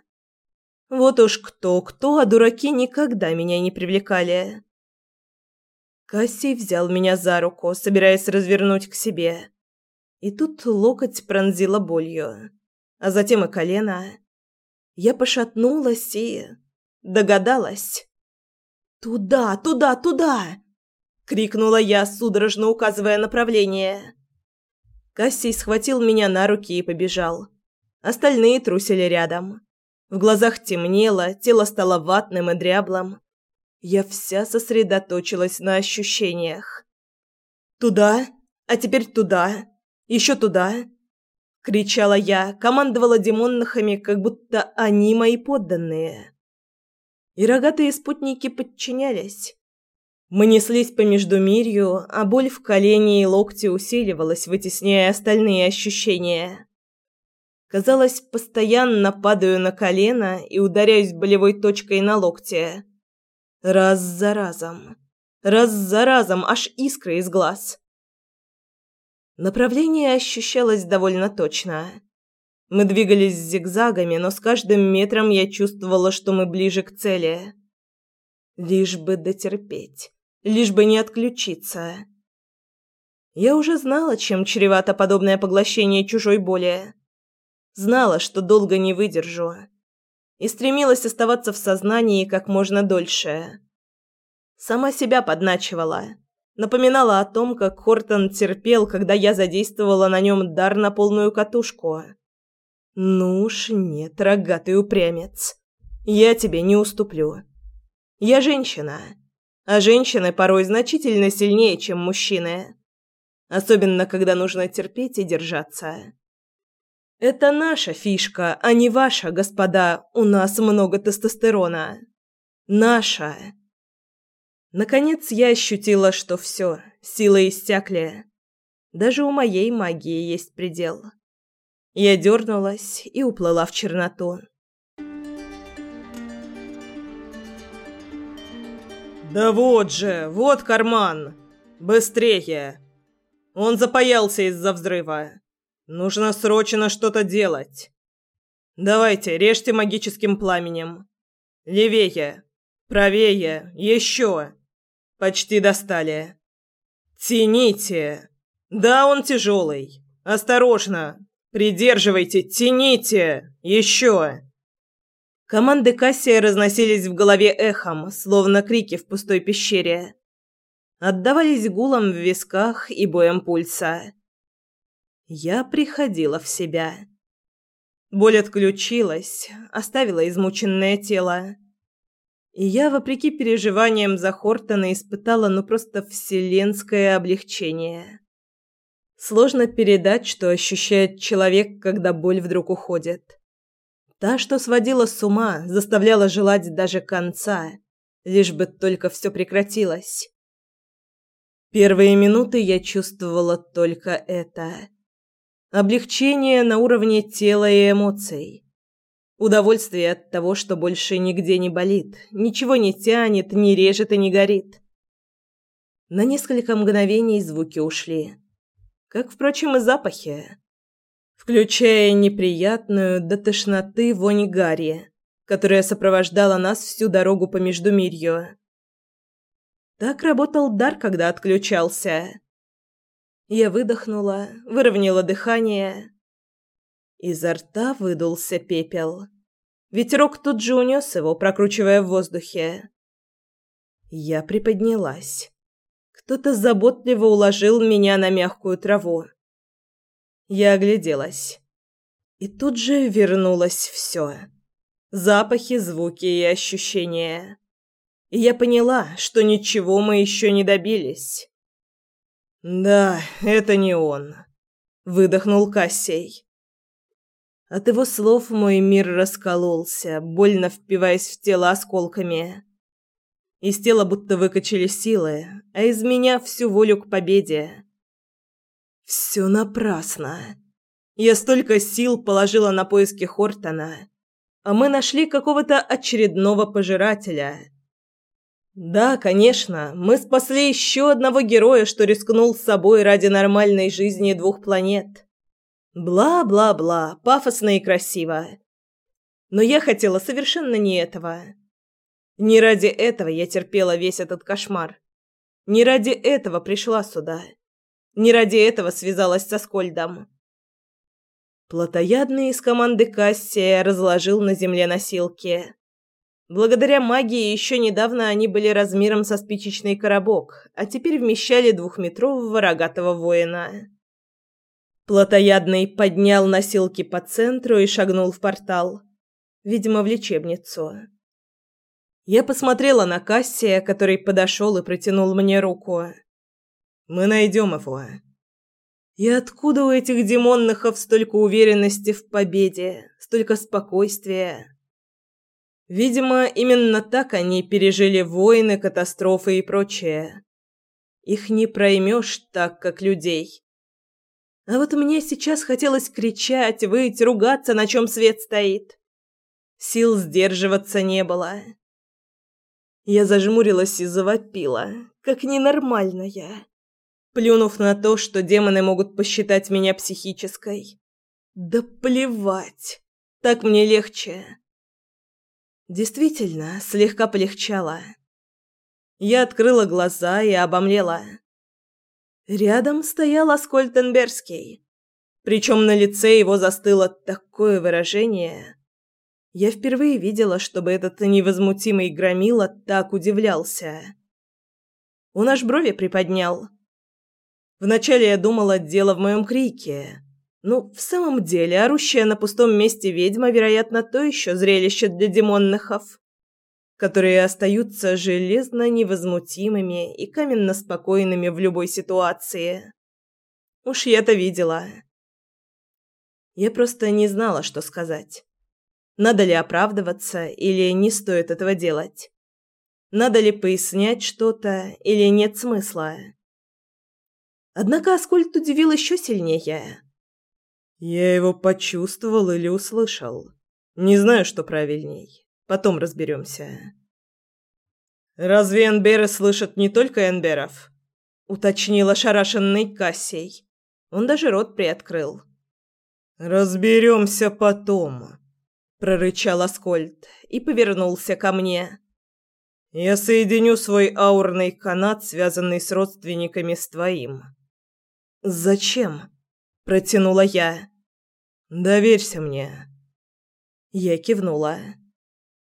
Вот уж кто-кто, а дураки никогда меня не привлекали. Кассий взял меня за руку, собираясь развернуть к себе. И тут локоть пронзила болью, а затем и колено. Я пошатнулась и... догадалась. «Туда, туда, туда!» — крикнула я, судорожно указывая направление. Кассий схватил меня на руки и побежал. Остальные трусили рядом. В глазах темнело, тело стало ватным и дряблым. Я вся сосредоточилась на ощущениях. «Туда, а теперь туда, еще туда!» Кричала я, командовала демоннахами, как будто они мои подданные. И рогатые спутники подчинялись. Мы неслись по междумирью, а боль в колене и локте усиливалась, вытесняя остальные ощущения. Казалось, постоянно падаю на колено и ударяюсь болевой точкой на локте. Раз за разом. Раз за разом, аж искры из глаз. Направление ощущалось довольно точно. Мы двигались зигзагами, но с каждым метром я чувствовала, что мы ближе к цели. Лишь бы дотерпеть, лишь бы не отключиться. Я уже знала, чем чревато подобное поглощение чужой боли. Знала, что долго не выдержу и стремилась оставаться в сознании как можно дольше. Сама себя подначивала. Напоминала о том, как Хортон терпел, когда я задействовала на нем дар на полную катушку. «Ну уж нет, рогатый упрямец. Я тебе не уступлю. Я женщина, а женщины порой значительно сильнее, чем мужчины. Особенно, когда нужно терпеть и держаться». Это наша фишка, а не ваша, господа. У нас много тестостерона. Наша. Наконец я ощутила, что все, силы иссякли. Даже у моей магии есть предел. Я дернулась и уплыла в черноту. «Да вот же, вот карман! Быстрее!» Он запаялся из-за взрыва. Нужно срочно что-то делать. Давайте, режьте магическим пламенем. Левее, правее, еще. Почти достали. Тяните. Да, он тяжелый. Осторожно. Придерживайте, тяните. Еще. Команды Кассия разносились в голове эхом, словно крики в пустой пещере. Отдавались гулом в висках и боем пульса. Я приходила в себя. Боль отключилась, оставила измученное тело. И я, вопреки переживаниям за Хортона, испытала ну просто вселенское облегчение. Сложно передать, что ощущает человек, когда боль вдруг уходит. Та, что сводила с ума, заставляла желать даже конца, лишь бы только все прекратилось. Первые минуты я чувствовала только это – Облегчение на уровне тела и эмоций. Удовольствие от того, что больше нигде не болит, ничего не тянет, не режет и не горит. На несколько мгновений звуки ушли. Как, впрочем, и запахи. Включая неприятную до тошноты вонь гари, которая сопровождала нас всю дорогу по Междумирью. Так работал дар, когда отключался. Я выдохнула, выровняла дыхание. Изо рта выдулся пепел. Ветерок тут же унес его, прокручивая в воздухе. Я приподнялась. Кто-то заботливо уложил меня на мягкую траву. Я огляделась. И тут же вернулось все. Запахи, звуки и ощущения. И я поняла, что ничего мы еще не добились. «Да, это не он», — выдохнул Кассей. От его слов мой мир раскололся, больно впиваясь в тело осколками. Из тела будто выкачали силы, а из меня всю волю к победе. Все напрасно. Я столько сил положила на поиски Хортона, а мы нашли какого-то очередного пожирателя — да, конечно, мы спасли еще одного героя, что рискнул с собой ради нормальной жизни двух планет. Бла-бла-бла, пафосно и красиво. Но я хотела совершенно не этого. Не ради этого я терпела весь этот кошмар. Не ради этого пришла сюда. Не ради этого связалась со Скольдом. Плотоядный из команды Кассия разложил на земле носилки. Благодаря магии еще недавно они были размером со спичечный коробок, а теперь вмещали двухметрового рогатого воина. Плотоядный поднял носилки по центру и шагнул в портал. Видимо, в лечебницу. Я посмотрела на Кассия, который подошел и протянул мне руку. «Мы найдем его». И откуда у этих демонныхов столько уверенности в победе, столько спокойствия? Видимо, именно так они пережили войны, катастрофы и прочее. Их не проймешь так, как людей. А вот мне сейчас хотелось кричать, выть, ругаться, на чем свет стоит. Сил сдерживаться не было. Я зажмурилась и завопила, как ненормальная, плюнув на то, что демоны могут посчитать меня психической. Да плевать, так мне легче. Действительно, слегка полегчало. Я открыла глаза и обомлела. Рядом стоял Аскольтенбергский. Причем на лице его застыло такое выражение. Я впервые видела, чтобы этот невозмутимый громила так удивлялся. Он аж брови приподнял. Вначале я думала, дело в моем крике. Ну, в самом деле, орущая на пустом месте ведьма, вероятно, то еще зрелище для демонныхов, которые остаются железно невозмутимыми и каменно спокойными в любой ситуации. Уж я-то видела. Я просто не знала, что сказать. Надо ли оправдываться или не стоит этого делать? Надо ли пояснять что-то или нет смысла? Однако Аскольд удивил еще сильнее. Я его почувствовал или услышал. Не знаю, что правильней. Потом разберемся. Разве Энберы слышат не только Энберов? уточнил ошарашенный Кассий. Он даже рот приоткрыл. Разберемся потом, прорычал Аскольд и повернулся ко мне. Я соединю свой аурный канат, связанный с родственниками с твоим. Зачем? протянула я. Доверься мне. Я кивнула.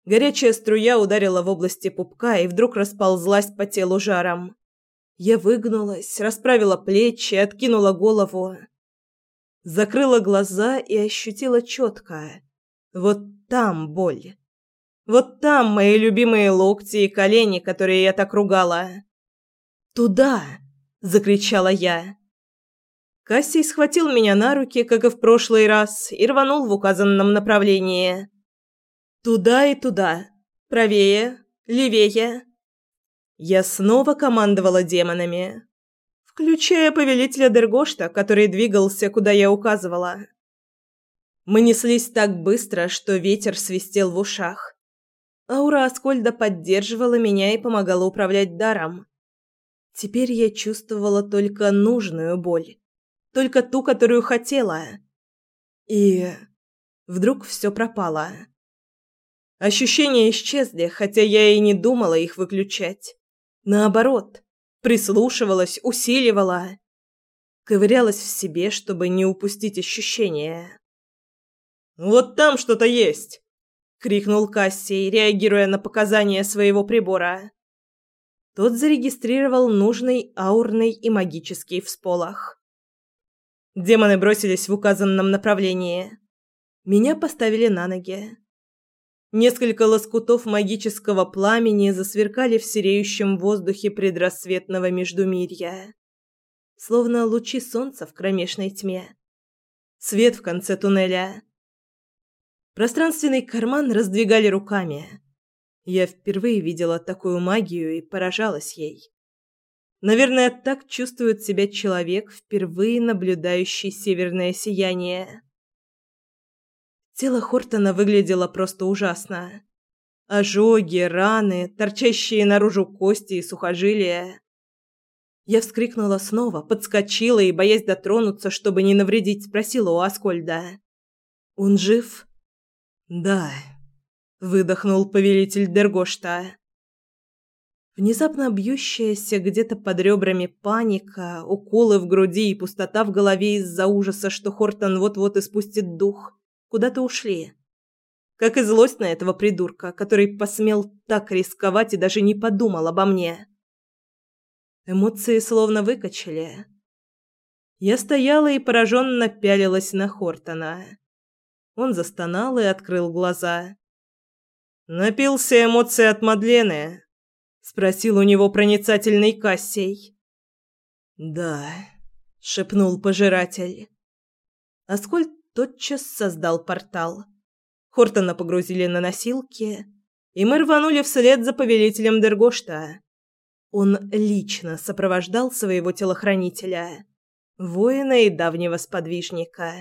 Горячая струя ударила в области пупка и вдруг расползлась по телу жаром. Я выгнулась, расправила плечи, откинула голову, закрыла глаза и ощутила четко. Вот там боль. Вот там мои любимые локти и колени, которые я так ругала. Туда, закричала я. Кассий схватил меня на руки, как и в прошлый раз, и рванул в указанном направлении. Туда и туда. Правее, левее. Я снова командовала демонами, включая повелителя Дергошта, который двигался, куда я указывала. Мы неслись так быстро, что ветер свистел в ушах. Аура Аскольда поддерживала меня и помогала управлять даром. Теперь я чувствовала только нужную боль только ту, которую хотела. И вдруг все пропало. Ощущения исчезли, хотя я и не думала их выключать. Наоборот, прислушивалась, усиливала, ковырялась в себе, чтобы не упустить ощущения. Вот там что-то есть, крикнул Кассий, реагируя на показания своего прибора. Тот зарегистрировал нужный аурный и магический всполох. Демоны бросились в указанном направлении. Меня поставили на ноги. Несколько лоскутов магического пламени засверкали в сереющем воздухе предрассветного междумирья, словно лучи солнца в кромешной тьме. Свет в конце туннеля. Пространственный карман раздвигали руками. Я впервые видела такую магию и поражалась ей. Наверное, так чувствует себя человек, впервые наблюдающий северное сияние. Тело Хортона выглядело просто ужасно. Ожоги, раны, торчащие наружу кости и сухожилия. Я вскрикнула снова, подскочила и, боясь дотронуться, чтобы не навредить, спросила у Аскольда. «Он жив?» «Да», — выдохнул повелитель Дергошта. Внезапно бьющаяся где-то под ребрами паника, уколы в груди и пустота в голове из-за ужаса, что Хортон вот-вот испустит дух, куда-то ушли. Как и злость на этого придурка, который посмел так рисковать и даже не подумал обо мне. Эмоции словно выкачали. Я стояла и пораженно пялилась на Хортона. Он застонал и открыл глаза. «Напился эмоций от Мадлены», спросил у него проницательный Кассий. Да, шепнул пожиратель. Аскольд тотчас создал портал. Хортона погрузили на носилки, и мы рванули вслед за повелителем Дергошта. Он лично сопровождал своего телохранителя, воина и давнего сподвижника.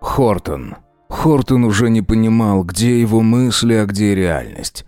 Хортон Хортон уже не понимал, где его мысли, а где реальность.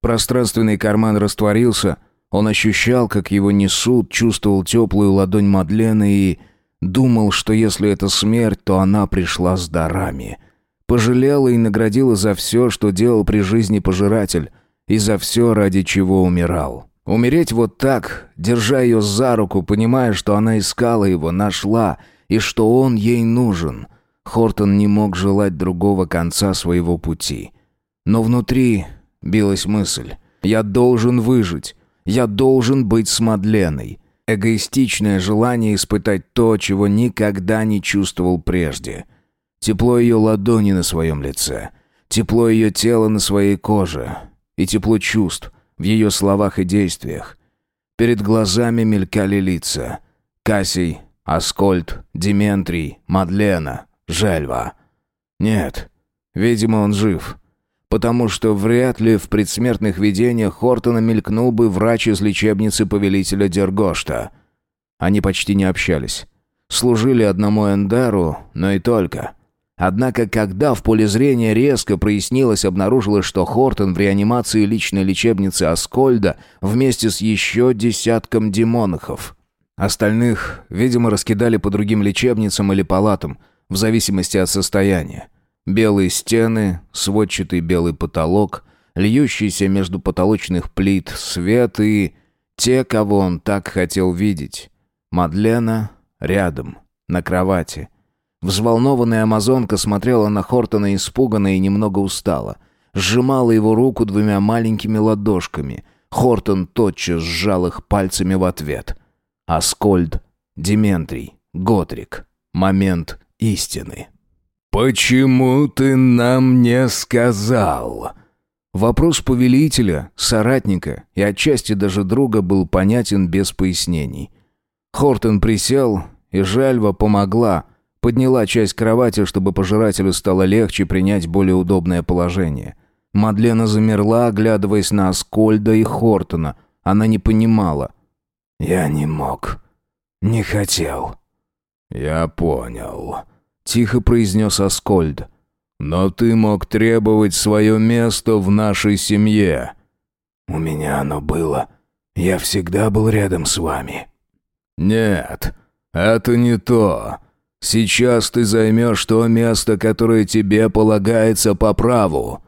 Пространственный карман растворился, он ощущал, как его несут, чувствовал теплую ладонь Мадлены и думал, что если это смерть, то она пришла с дарами. Пожалела и наградила за все, что делал при жизни пожиратель, и за все, ради чего умирал. Умереть вот так, держа ее за руку, понимая, что она искала его, нашла, и что он ей нужен — Хортон не мог желать другого конца своего пути. Но внутри билась мысль. «Я должен выжить. Я должен быть с Мадленой». Эгоистичное желание испытать то, чего никогда не чувствовал прежде. Тепло ее ладони на своем лице. Тепло ее тела на своей коже. И тепло чувств в ее словах и действиях. Перед глазами мелькали лица. Кассий, Аскольд, Дементрий, Мадлена, Жальва. Нет, видимо, он жив. Потому что вряд ли в предсмертных видениях Хортона мелькнул бы врач из лечебницы повелителя Дергошта. Они почти не общались. Служили одному Эндеру, но и только. Однако, когда в поле зрения резко прояснилось, обнаружилось, что Хортон в реанимации личной лечебницы Аскольда вместе с еще десятком демонахов. Остальных, видимо, раскидали по другим лечебницам или палатам – в зависимости от состояния. Белые стены, сводчатый белый потолок, льющийся между потолочных плит свет и... Те, кого он так хотел видеть. Мадлена рядом, на кровати. Взволнованная амазонка смотрела на Хортона испуганно и немного устала. Сжимала его руку двумя маленькими ладошками. Хортон тотчас сжал их пальцами в ответ. Аскольд, Дементрий, Готрик. Момент истины. «Почему ты нам не сказал?» Вопрос повелителя, соратника и отчасти даже друга был понятен без пояснений. Хортон присел, и Жальва помогла, подняла часть кровати, чтобы пожирателю стало легче принять более удобное положение. Мадлена замерла, оглядываясь на Аскольда и Хортона. Она не понимала. «Я не мог. Не хотел». «Я понял», — тихо произнес Аскольд. «Но ты мог требовать свое место в нашей семье». «У меня оно было. Я всегда был рядом с вами». «Нет, это не то. Сейчас ты займешь то место, которое тебе полагается по праву».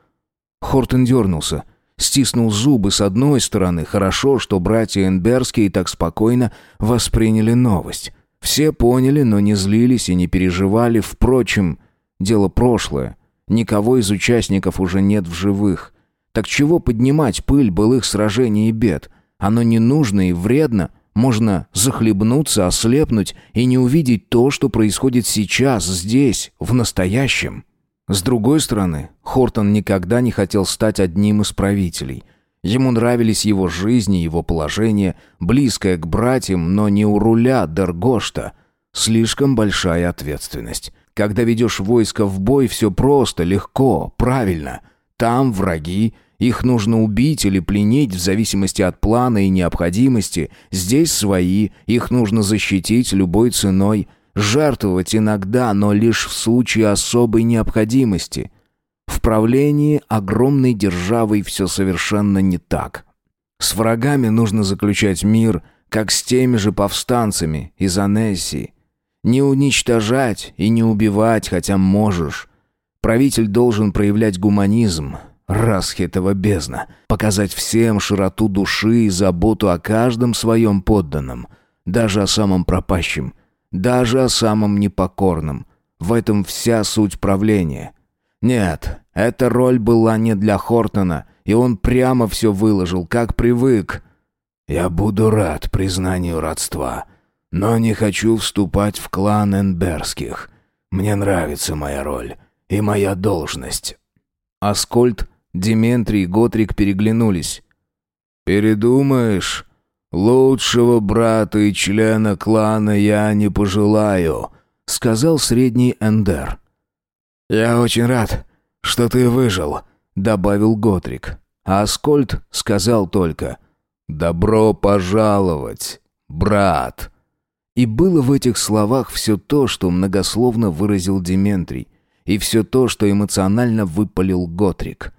Хортон дернулся. Стиснул зубы с одной стороны. Хорошо, что братья Энберские так спокойно восприняли новость. Все поняли, но не злились и не переживали. Впрочем, дело прошлое. Никого из участников уже нет в живых. Так чего поднимать пыль былых сражений и бед? Оно не нужно и вредно. Можно захлебнуться, ослепнуть и не увидеть то, что происходит сейчас, здесь, в настоящем. С другой стороны, Хортон никогда не хотел стать одним из правителей. Ему нравились его жизнь и его положение, близкое к братьям, но не у руля Дергошта. Слишком большая ответственность. Когда ведешь войско в бой, все просто, легко, правильно. Там враги, их нужно убить или пленить в зависимости от плана и необходимости. Здесь свои, их нужно защитить любой ценой. Жертвовать иногда, но лишь в случае особой необходимости. В правлении огромной державой все совершенно не так. С врагами нужно заключать мир, как с теми же повстанцами из Анессии. Не уничтожать и не убивать, хотя можешь. Правитель должен проявлять гуманизм, Расхитова бездна. Показать всем широту души и заботу о каждом своем подданном. Даже о самом пропащем. Даже о самом непокорном. В этом вся суть правления. Нет, эта роль была не для Хортона, и он прямо все выложил, как привык. «Я буду рад признанию родства, но не хочу вступать в клан Энберских. Мне нравится моя роль и моя должность». Аскольд Дементрий и Готрик переглянулись. «Передумаешь? Лучшего брата и члена клана я не пожелаю», — сказал средний Эндер. «Я очень рад, что ты выжил», — добавил Готрик. А Аскольд сказал только «Добро пожаловать, брат». И было в этих словах все то, что многословно выразил Дементрий, и все то, что эмоционально выпалил Готрик —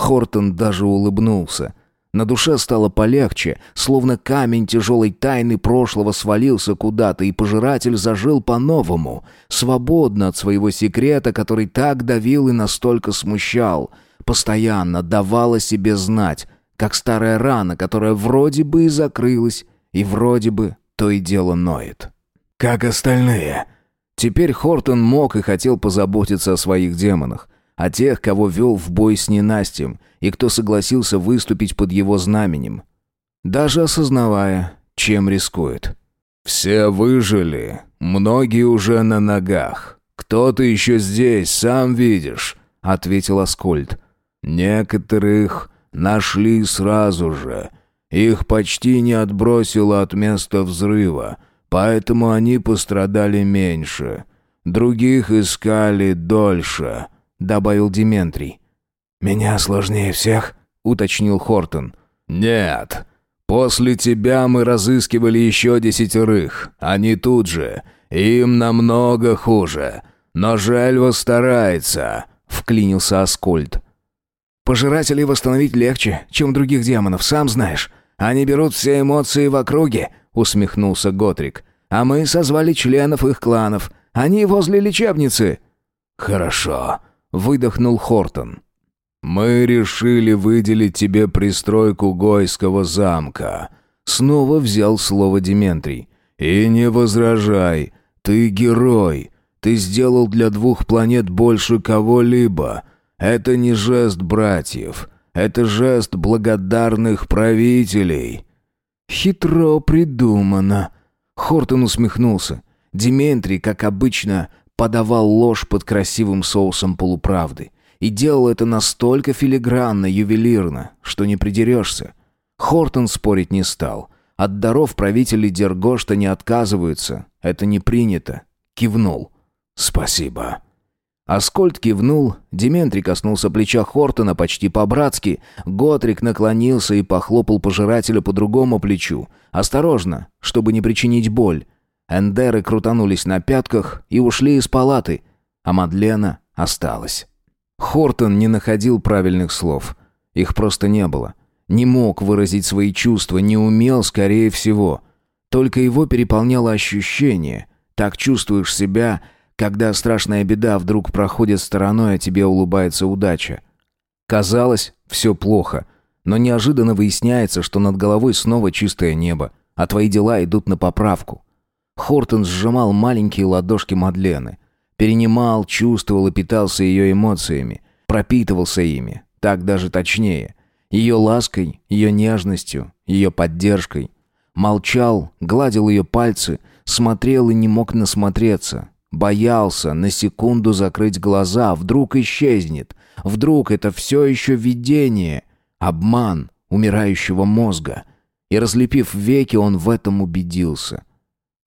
Хортон даже улыбнулся. На душе стало полегче, словно камень тяжелой тайны прошлого свалился куда-то, и пожиратель зажил по-новому, свободно от своего секрета, который так давил и настолько смущал. Постоянно давала себе знать, как старая рана, которая вроде бы и закрылась, и вроде бы то и дело ноет. «Как остальные?» Теперь Хортон мог и хотел позаботиться о своих демонах а тех, кого вел в бой с ненастьем и кто согласился выступить под его знаменем, даже осознавая, чем рискует. «Все выжили, многие уже на ногах. Кто-то еще здесь, сам видишь», — ответил Аскольд. «Некоторых нашли сразу же. Их почти не отбросило от места взрыва, поэтому они пострадали меньше. Других искали дольше» добавил Дементрий. «Меня сложнее всех?» — уточнил Хортон. «Нет. После тебя мы разыскивали еще десятерых. Они тут же. Им намного хуже. Но Жельва старается», — вклинился Аскольд. «Пожирателей восстановить легче, чем других демонов, сам знаешь. Они берут все эмоции в округе», — усмехнулся Готрик. «А мы созвали членов их кланов. Они возле лечебницы». «Хорошо», выдохнул Хортон. «Мы решили выделить тебе пристройку Гойского замка». Снова взял слово Дементрий. «И не возражай, ты герой. Ты сделал для двух планет больше кого-либо. Это не жест братьев, это жест благодарных правителей». «Хитро придумано». Хортон усмехнулся. Дементрий, как обычно, подавал ложь под красивым соусом полуправды. И делал это настолько филигранно, ювелирно, что не придерешься. Хортон спорить не стал. От даров правители Дергошта не отказываются. Это не принято. Кивнул. «Спасибо». Аскольд кивнул, Дементрий коснулся плеча Хортона почти по-братски, Готрик наклонился и похлопал пожирателя по другому плечу. Осторожно, чтобы не причинить боль. Эндеры крутанулись на пятках и ушли из палаты, а Мадлена осталась. Хортон не находил правильных слов. Их просто не было. Не мог выразить свои чувства, не умел, скорее всего. Только его переполняло ощущение. Так чувствуешь себя, когда страшная беда вдруг проходит стороной, а тебе улыбается удача. Казалось, все плохо, но неожиданно выясняется, что над головой снова чистое небо, а твои дела идут на поправку. Хортон сжимал маленькие ладошки Мадлены. Перенимал, чувствовал и питался ее эмоциями. Пропитывался ими. Так даже точнее. Ее лаской, ее нежностью, ее поддержкой. Молчал, гладил ее пальцы, смотрел и не мог насмотреться. Боялся на секунду закрыть глаза, вдруг исчезнет. Вдруг это все еще видение, обман умирающего мозга. И разлепив веки, он в этом убедился.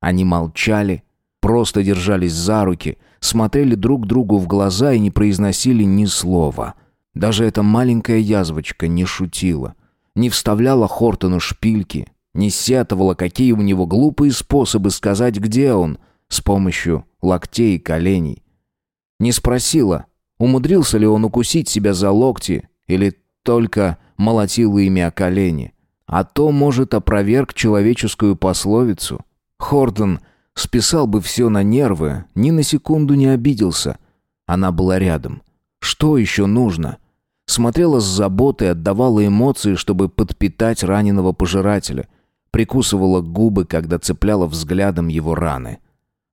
Они молчали, просто держались за руки, смотрели друг другу в глаза и не произносили ни слова. Даже эта маленькая язвочка не шутила, не вставляла Хортону шпильки, не сетовала, какие у него глупые способы сказать, где он, с помощью локтей и коленей. Не спросила, умудрился ли он укусить себя за локти или только молотил ими о колени. А то, может, опроверг человеческую пословицу. Хордон списал бы все на нервы, ни на секунду не обиделся. Она была рядом. Что еще нужно? Смотрела с заботой, отдавала эмоции, чтобы подпитать раненого пожирателя — прикусывала губы, когда цепляла взглядом его раны.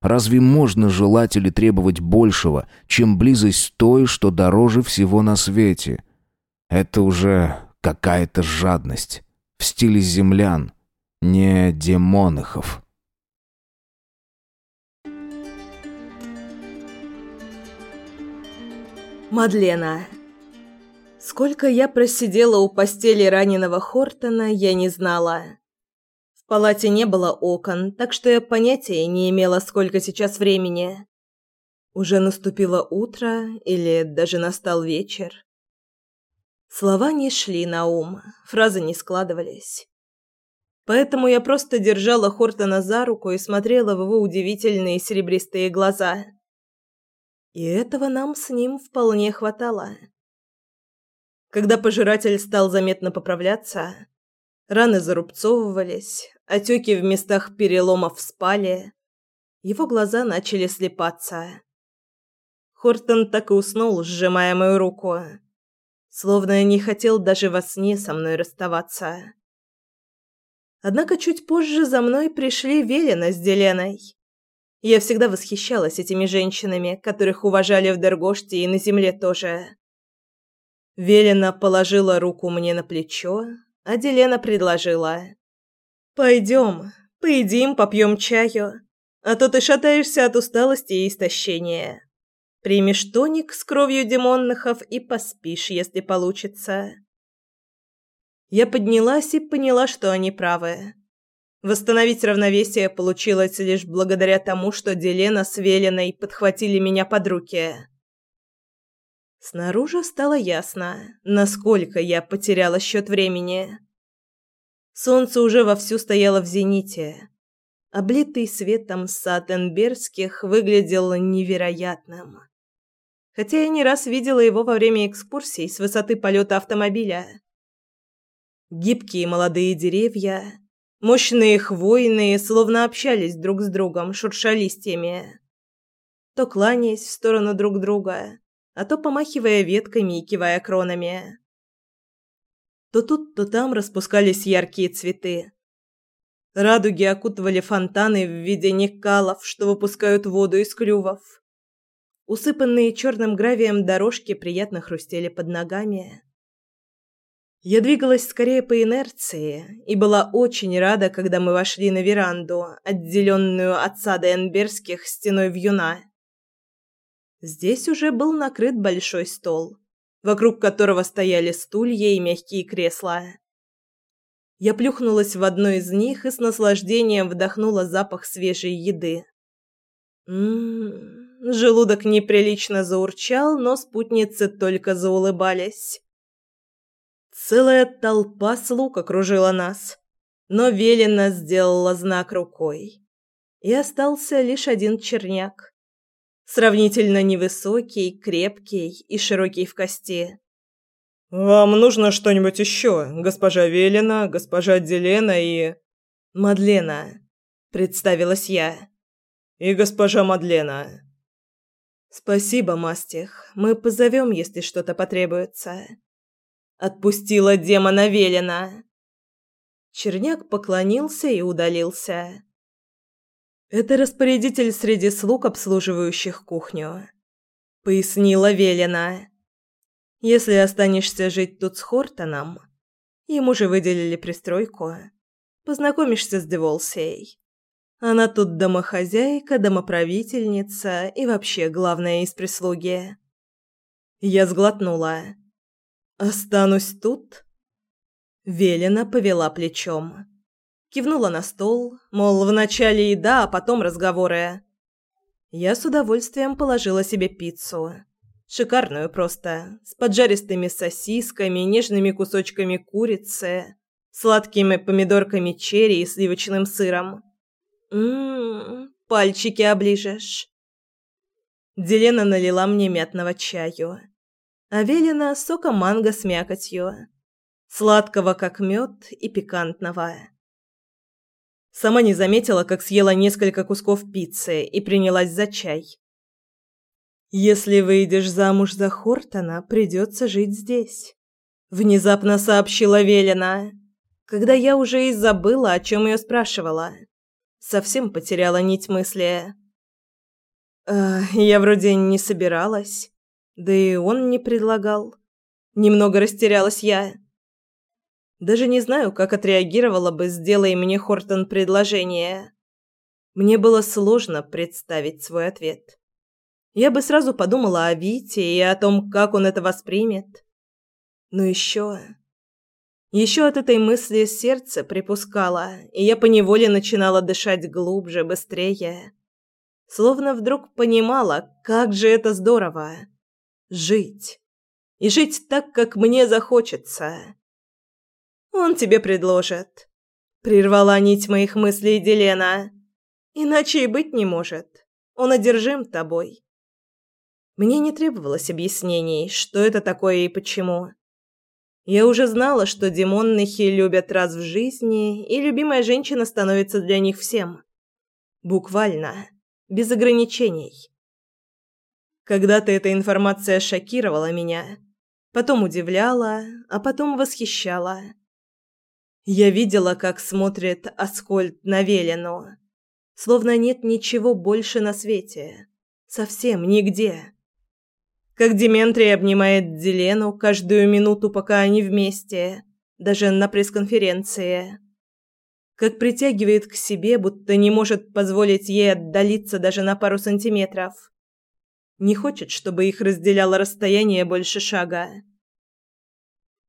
Разве можно желать или требовать большего, чем близость той, что дороже всего на свете? Это уже какая-то жадность. В стиле землян, не демонахов. Мадлена. Сколько я просидела у постели раненого Хортона, я не знала палате не было окон, так что я понятия не имела, сколько сейчас времени. Уже наступило утро или даже настал вечер. Слова не шли на ум, фразы не складывались. Поэтому я просто держала Хортона за руку и смотрела в его удивительные серебристые глаза. И этого нам с ним вполне хватало. Когда пожиратель стал заметно поправляться, раны зарубцовывались, Отеки в местах переломов спали. Его глаза начали слепаться. Хортон так и уснул, сжимая мою руку. Словно не хотел даже во сне со мной расставаться. Однако чуть позже за мной пришли Велена с Деленой. Я всегда восхищалась этими женщинами, которых уважали в Дергоште и на земле тоже. Велена положила руку мне на плечо, а Делена предложила. Пойдем, поедим, попьем чаю, а то ты шатаешься от усталости и истощения. Примешь тоник с кровью демонныхов и поспишь, если получится. Я поднялась и поняла, что они правы. Восстановить равновесие получилось лишь благодаря тому, что Делена с Веленой подхватили меня под руки. Снаружи стало ясно, насколько я потеряла счет времени. Солнце уже вовсю стояло в зените. Облитый светом Саттенбергских выглядел невероятным. Хотя я не раз видела его во время экскурсий с высоты полета автомобиля. Гибкие молодые деревья, мощные хвойные, словно общались друг с другом, шурша листьями. То кланяясь в сторону друг друга, а то помахивая ветками и кивая кронами. То тут, то там распускались яркие цветы. Радуги окутывали фонтаны в виде некалов, что выпускают воду из клювов. Усыпанные черным гравием дорожки приятно хрустели под ногами. Я двигалась скорее по инерции и была очень рада, когда мы вошли на веранду, отделенную от сада Энберских стеной вьюна. Здесь уже был накрыт большой стол вокруг которого стояли стулья и мягкие кресла. Я плюхнулась в одно из них и с наслаждением вдохнула запах свежей еды. Ммм, желудок неприлично заурчал, но спутницы только заулыбались. Целая толпа слуг окружила нас, но Велена сделала знак рукой. И остался лишь один черняк сравнительно невысокий, крепкий и широкий в кости. «Вам нужно что-нибудь еще, госпожа Велена, госпожа Делена и...» «Мадлена», — представилась я. «И госпожа Мадлена». «Спасибо, Мастих. Мы позовем, если что-то потребуется». Отпустила демона Велена. Черняк поклонился и удалился. Это распорядитель среди слуг, обслуживающих кухню, пояснила Велена. Если останешься жить тут с Хортоном, Ему же выделили пристройку. Познакомишься с Деволсей. Она тут домохозяйка, домоправительница и вообще главная из прислуги. Я сглотнула. «Останусь тут?» Велена повела плечом. Кивнула на стол, мол, вначале еда, а потом разговоры. Я с удовольствием положила себе пиццу. Шикарную просто, с поджаристыми сосисками, нежными кусочками курицы, сладкими помидорками черри и сливочным сыром. Ммм, пальчики оближешь. Делена налила мне мятного чаю. А Велена сока манго с мякотью. Сладкого, как мед, и пикантного. Сама не заметила, как съела несколько кусков пиццы и принялась за чай. «Если выйдешь замуж за Хортона, придется жить здесь», — внезапно сообщила Велена, когда я уже и забыла, о чем ее спрашивала. Совсем потеряла нить мысли. «Э, «Я вроде не собиралась, да и он не предлагал. Немного растерялась я». Даже не знаю, как отреагировала бы, сделай мне Хортон предложение. Мне было сложно представить свой ответ. Я бы сразу подумала о Вите и о том, как он это воспримет. Но еще... Еще от этой мысли сердце припускало, и я поневоле начинала дышать глубже, быстрее. Словно вдруг понимала, как же это здорово. Жить. И жить так, как мне захочется. Он тебе предложит. Прервала нить моих мыслей Делена. Иначе и быть не может. Он одержим тобой. Мне не требовалось объяснений, что это такое и почему. Я уже знала, что демонныхи любят раз в жизни, и любимая женщина становится для них всем. Буквально, без ограничений. Когда-то эта информация шокировала меня, потом удивляла, а потом восхищала. Я видела, как смотрит Аскольд на Велену. Словно нет ничего больше на свете. Совсем нигде. Как Дементрий обнимает Делену каждую минуту, пока они вместе, даже на пресс-конференции. Как притягивает к себе, будто не может позволить ей отдалиться даже на пару сантиметров. Не хочет, чтобы их разделяло расстояние больше шага.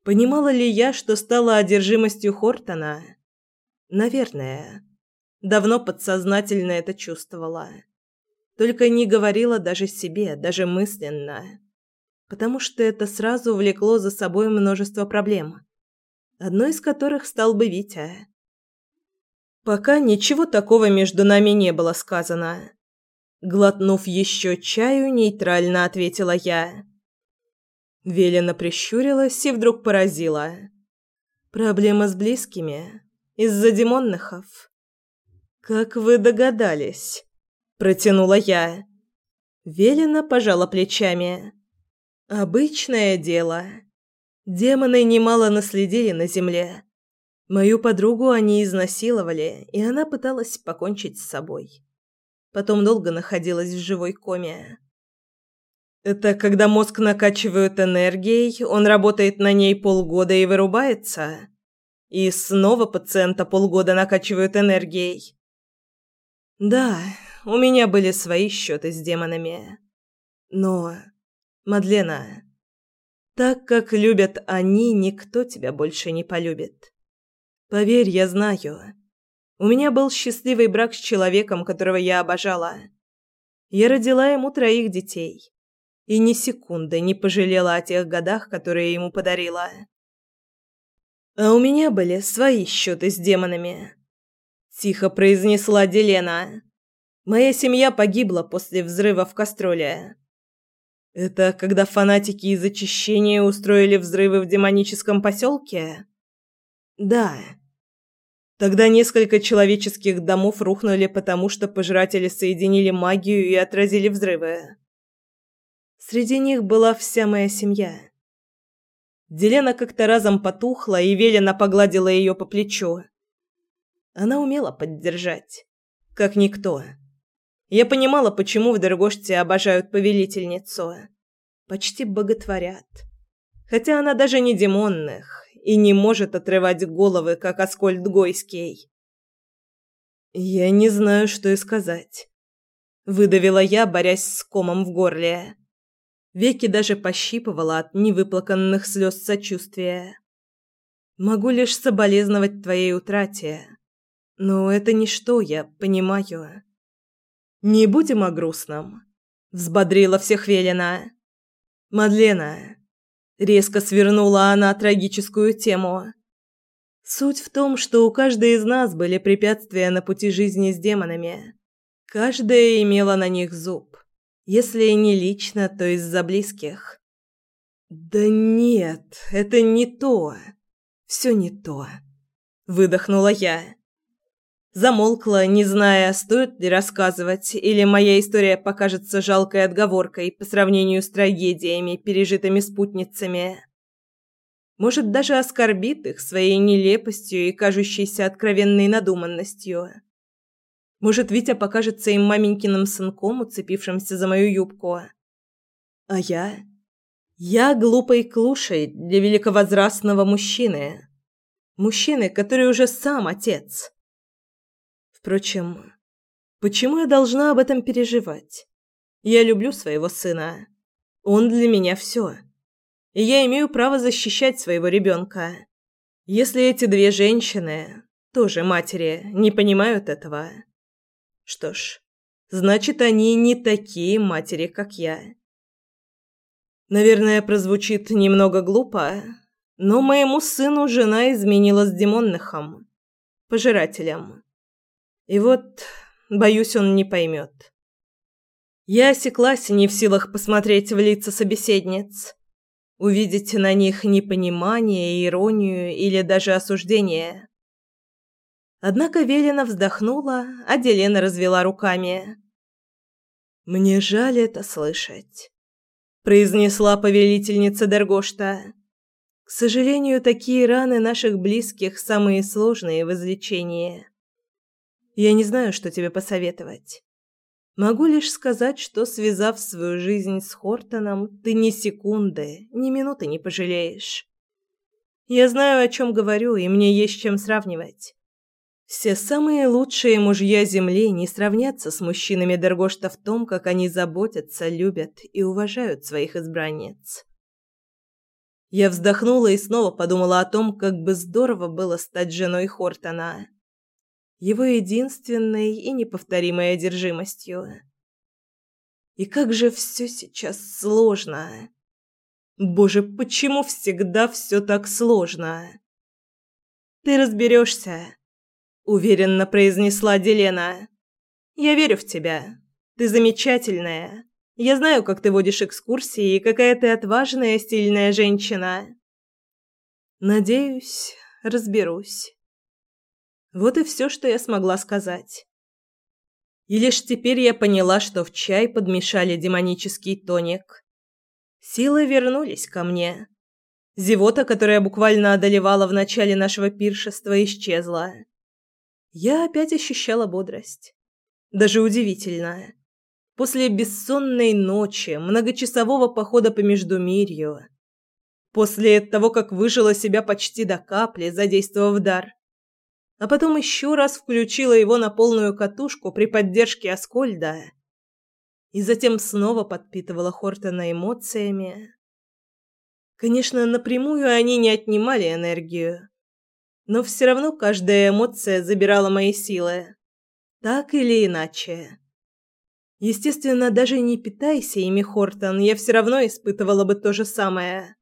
Понимала ли я, что стала одержимостью Хортона? Наверное. Давно подсознательно это чувствовала. Только не говорила даже себе, даже мысленно. Потому что это сразу влекло за собой множество проблем. Одной из которых стал бы Витя. Пока ничего такого между нами не было сказано. Глотнув еще чаю, нейтрально ответила я. Велена прищурилась и вдруг поразила. «Проблема с близкими? Из-за демонныхов?» «Как вы догадались?» – протянула я. Велена пожала плечами. «Обычное дело. Демоны немало наследили на земле. Мою подругу они изнасиловали, и она пыталась покончить с собой. Потом долго находилась в живой коме. Это когда мозг накачивают энергией, он работает на ней полгода и вырубается. И снова пациента полгода накачивают энергией. Да, у меня были свои счеты с демонами. Но, Мадлена, так как любят они, никто тебя больше не полюбит. Поверь, я знаю. У меня был счастливый брак с человеком, которого я обожала. Я родила ему троих детей и ни секунды не пожалела о тех годах, которые ему подарила. А у меня были свои счеты с демонами. Тихо произнесла Делена. Моя семья погибла после взрыва в Кастроле. Это когда фанатики из очищения устроили взрывы в демоническом поселке? Да. Тогда несколько человеческих домов рухнули потому, что пожиратели соединили магию и отразили взрывы. Среди них была вся моя семья. Делена как-то разом потухла, и Велена погладила ее по плечу. Она умела поддержать, как никто. Я понимала, почему в Дергоште обожают повелительницу. Почти боготворят. Хотя она даже не демонных, и не может отрывать головы, как Аскольд Гойский. Я не знаю, что и сказать. Выдавила я, борясь с комом в горле. Веки даже пощипывала от невыплаканных слез сочувствия. Могу лишь соболезновать твоей утрате. Но это ничто, я понимаю. Не будем о грустном. Взбодрила всех Велена. Мадлена. Резко свернула она трагическую тему. Суть в том, что у каждой из нас были препятствия на пути жизни с демонами. Каждая имела на них зуб. Если не лично, то из-за близких. Да нет, это не то. Все не то. Выдохнула я. Замолкла, не зная, стоит ли рассказывать, или моя история покажется жалкой отговоркой по сравнению с трагедиями, пережитыми спутницами. Может, даже оскорбит их своей нелепостью и кажущейся откровенной надуманностью. Может, Витя покажется им маменькиным сынком, уцепившимся за мою юбку. А я? Я глупой клушей для великовозрастного мужчины. Мужчины, который уже сам отец. Впрочем, почему я должна об этом переживать? Я люблю своего сына. Он для меня все. И я имею право защищать своего ребенка. Если эти две женщины, тоже матери, не понимают этого, что ж, значит, они не такие матери, как я. Наверное, прозвучит немного глупо, но моему сыну жена изменила с Димонныхом, пожирателем. И вот, боюсь, он не поймет. Я осеклась, не в силах посмотреть в лица собеседниц, увидеть на них непонимание, иронию или даже осуждение. Однако Велена вздохнула, а Делена развела руками. «Мне жаль это слышать», — произнесла повелительница Дергошта. «К сожалению, такие раны наших близких самые сложные в излечении». Я не знаю, что тебе посоветовать. Могу лишь сказать, что, связав свою жизнь с Хортоном, ты ни секунды, ни минуты не пожалеешь. Я знаю, о чем говорю, и мне есть чем сравнивать. Все самые лучшие мужья Земли не сравнятся с мужчинами Дергошта в том, как они заботятся, любят и уважают своих избранниц. Я вздохнула и снова подумала о том, как бы здорово было стать женой Хортона его единственной и неповторимой одержимостью. И как же все сейчас сложно. Боже, почему всегда все так сложно? Ты разберешься, уверенно произнесла Делена. Я верю в тебя. Ты замечательная. Я знаю, как ты водишь экскурсии и какая ты отважная, сильная женщина. Надеюсь, разберусь. Вот и все, что я смогла сказать. И лишь теперь я поняла, что в чай подмешали демонический тоник. Силы вернулись ко мне. Зевота, которая буквально одолевала в начале нашего пиршества, исчезла. Я опять ощущала бодрость. Даже удивительно. После бессонной ночи, многочасового похода по Междумирью, после того, как выжила себя почти до капли, задействовав дар, а потом еще раз включила его на полную катушку при поддержке Аскольда и затем снова подпитывала Хортона эмоциями. Конечно, напрямую они не отнимали энергию, но все равно каждая эмоция забирала мои силы, так или иначе. Естественно, даже не питайся ими, Хортон, я все равно испытывала бы то же самое.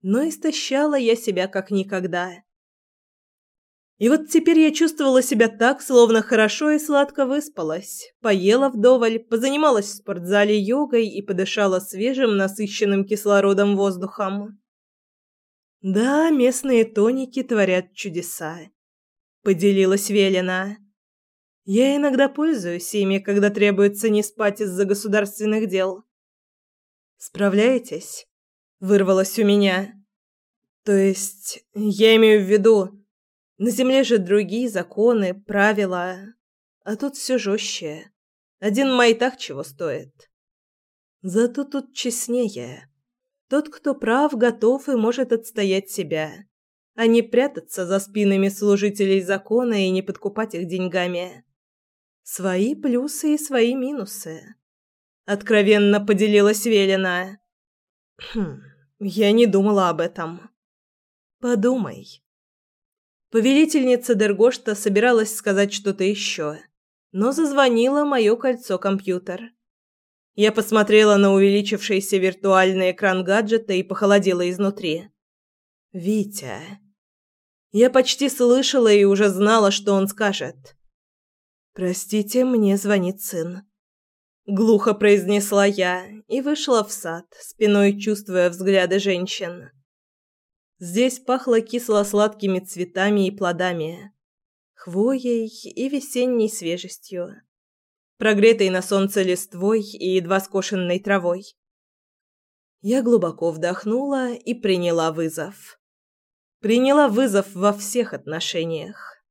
Но истощала я себя как никогда. И вот теперь я чувствовала себя так, словно хорошо и сладко выспалась, поела вдоволь, позанималась в спортзале йогой и подышала свежим, насыщенным кислородом воздухом. Да, местные тоники творят чудеса, поделилась Велена. Я иногда пользуюсь ими, когда требуется не спать из-за государственных дел. Справляетесь? вырвалось у меня. То есть, я имею в виду, на земле же другие законы, правила, а тут все жестче. Один май так чего стоит. Зато тут честнее. Тот, кто прав, готов и может отстоять себя. а не прятаться за спинами служителей закона и не подкупать их деньгами. Свои плюсы и свои минусы. Откровенно поделилась Велена. Хм, я не думала об этом. Подумай. Повелительница Дергошта собиралась сказать что-то еще, но зазвонило мое кольцо-компьютер. Я посмотрела на увеличившийся виртуальный экран гаджета и похолодела изнутри. «Витя». Я почти слышала и уже знала, что он скажет. «Простите, мне звонит сын». Глухо произнесла я и вышла в сад, спиной чувствуя взгляды женщин. Здесь пахло кисло-сладкими цветами и плодами, хвоей и весенней свежестью, прогретой на солнце листвой и едва скошенной травой. Я глубоко вдохнула и приняла вызов. Приняла вызов во всех отношениях.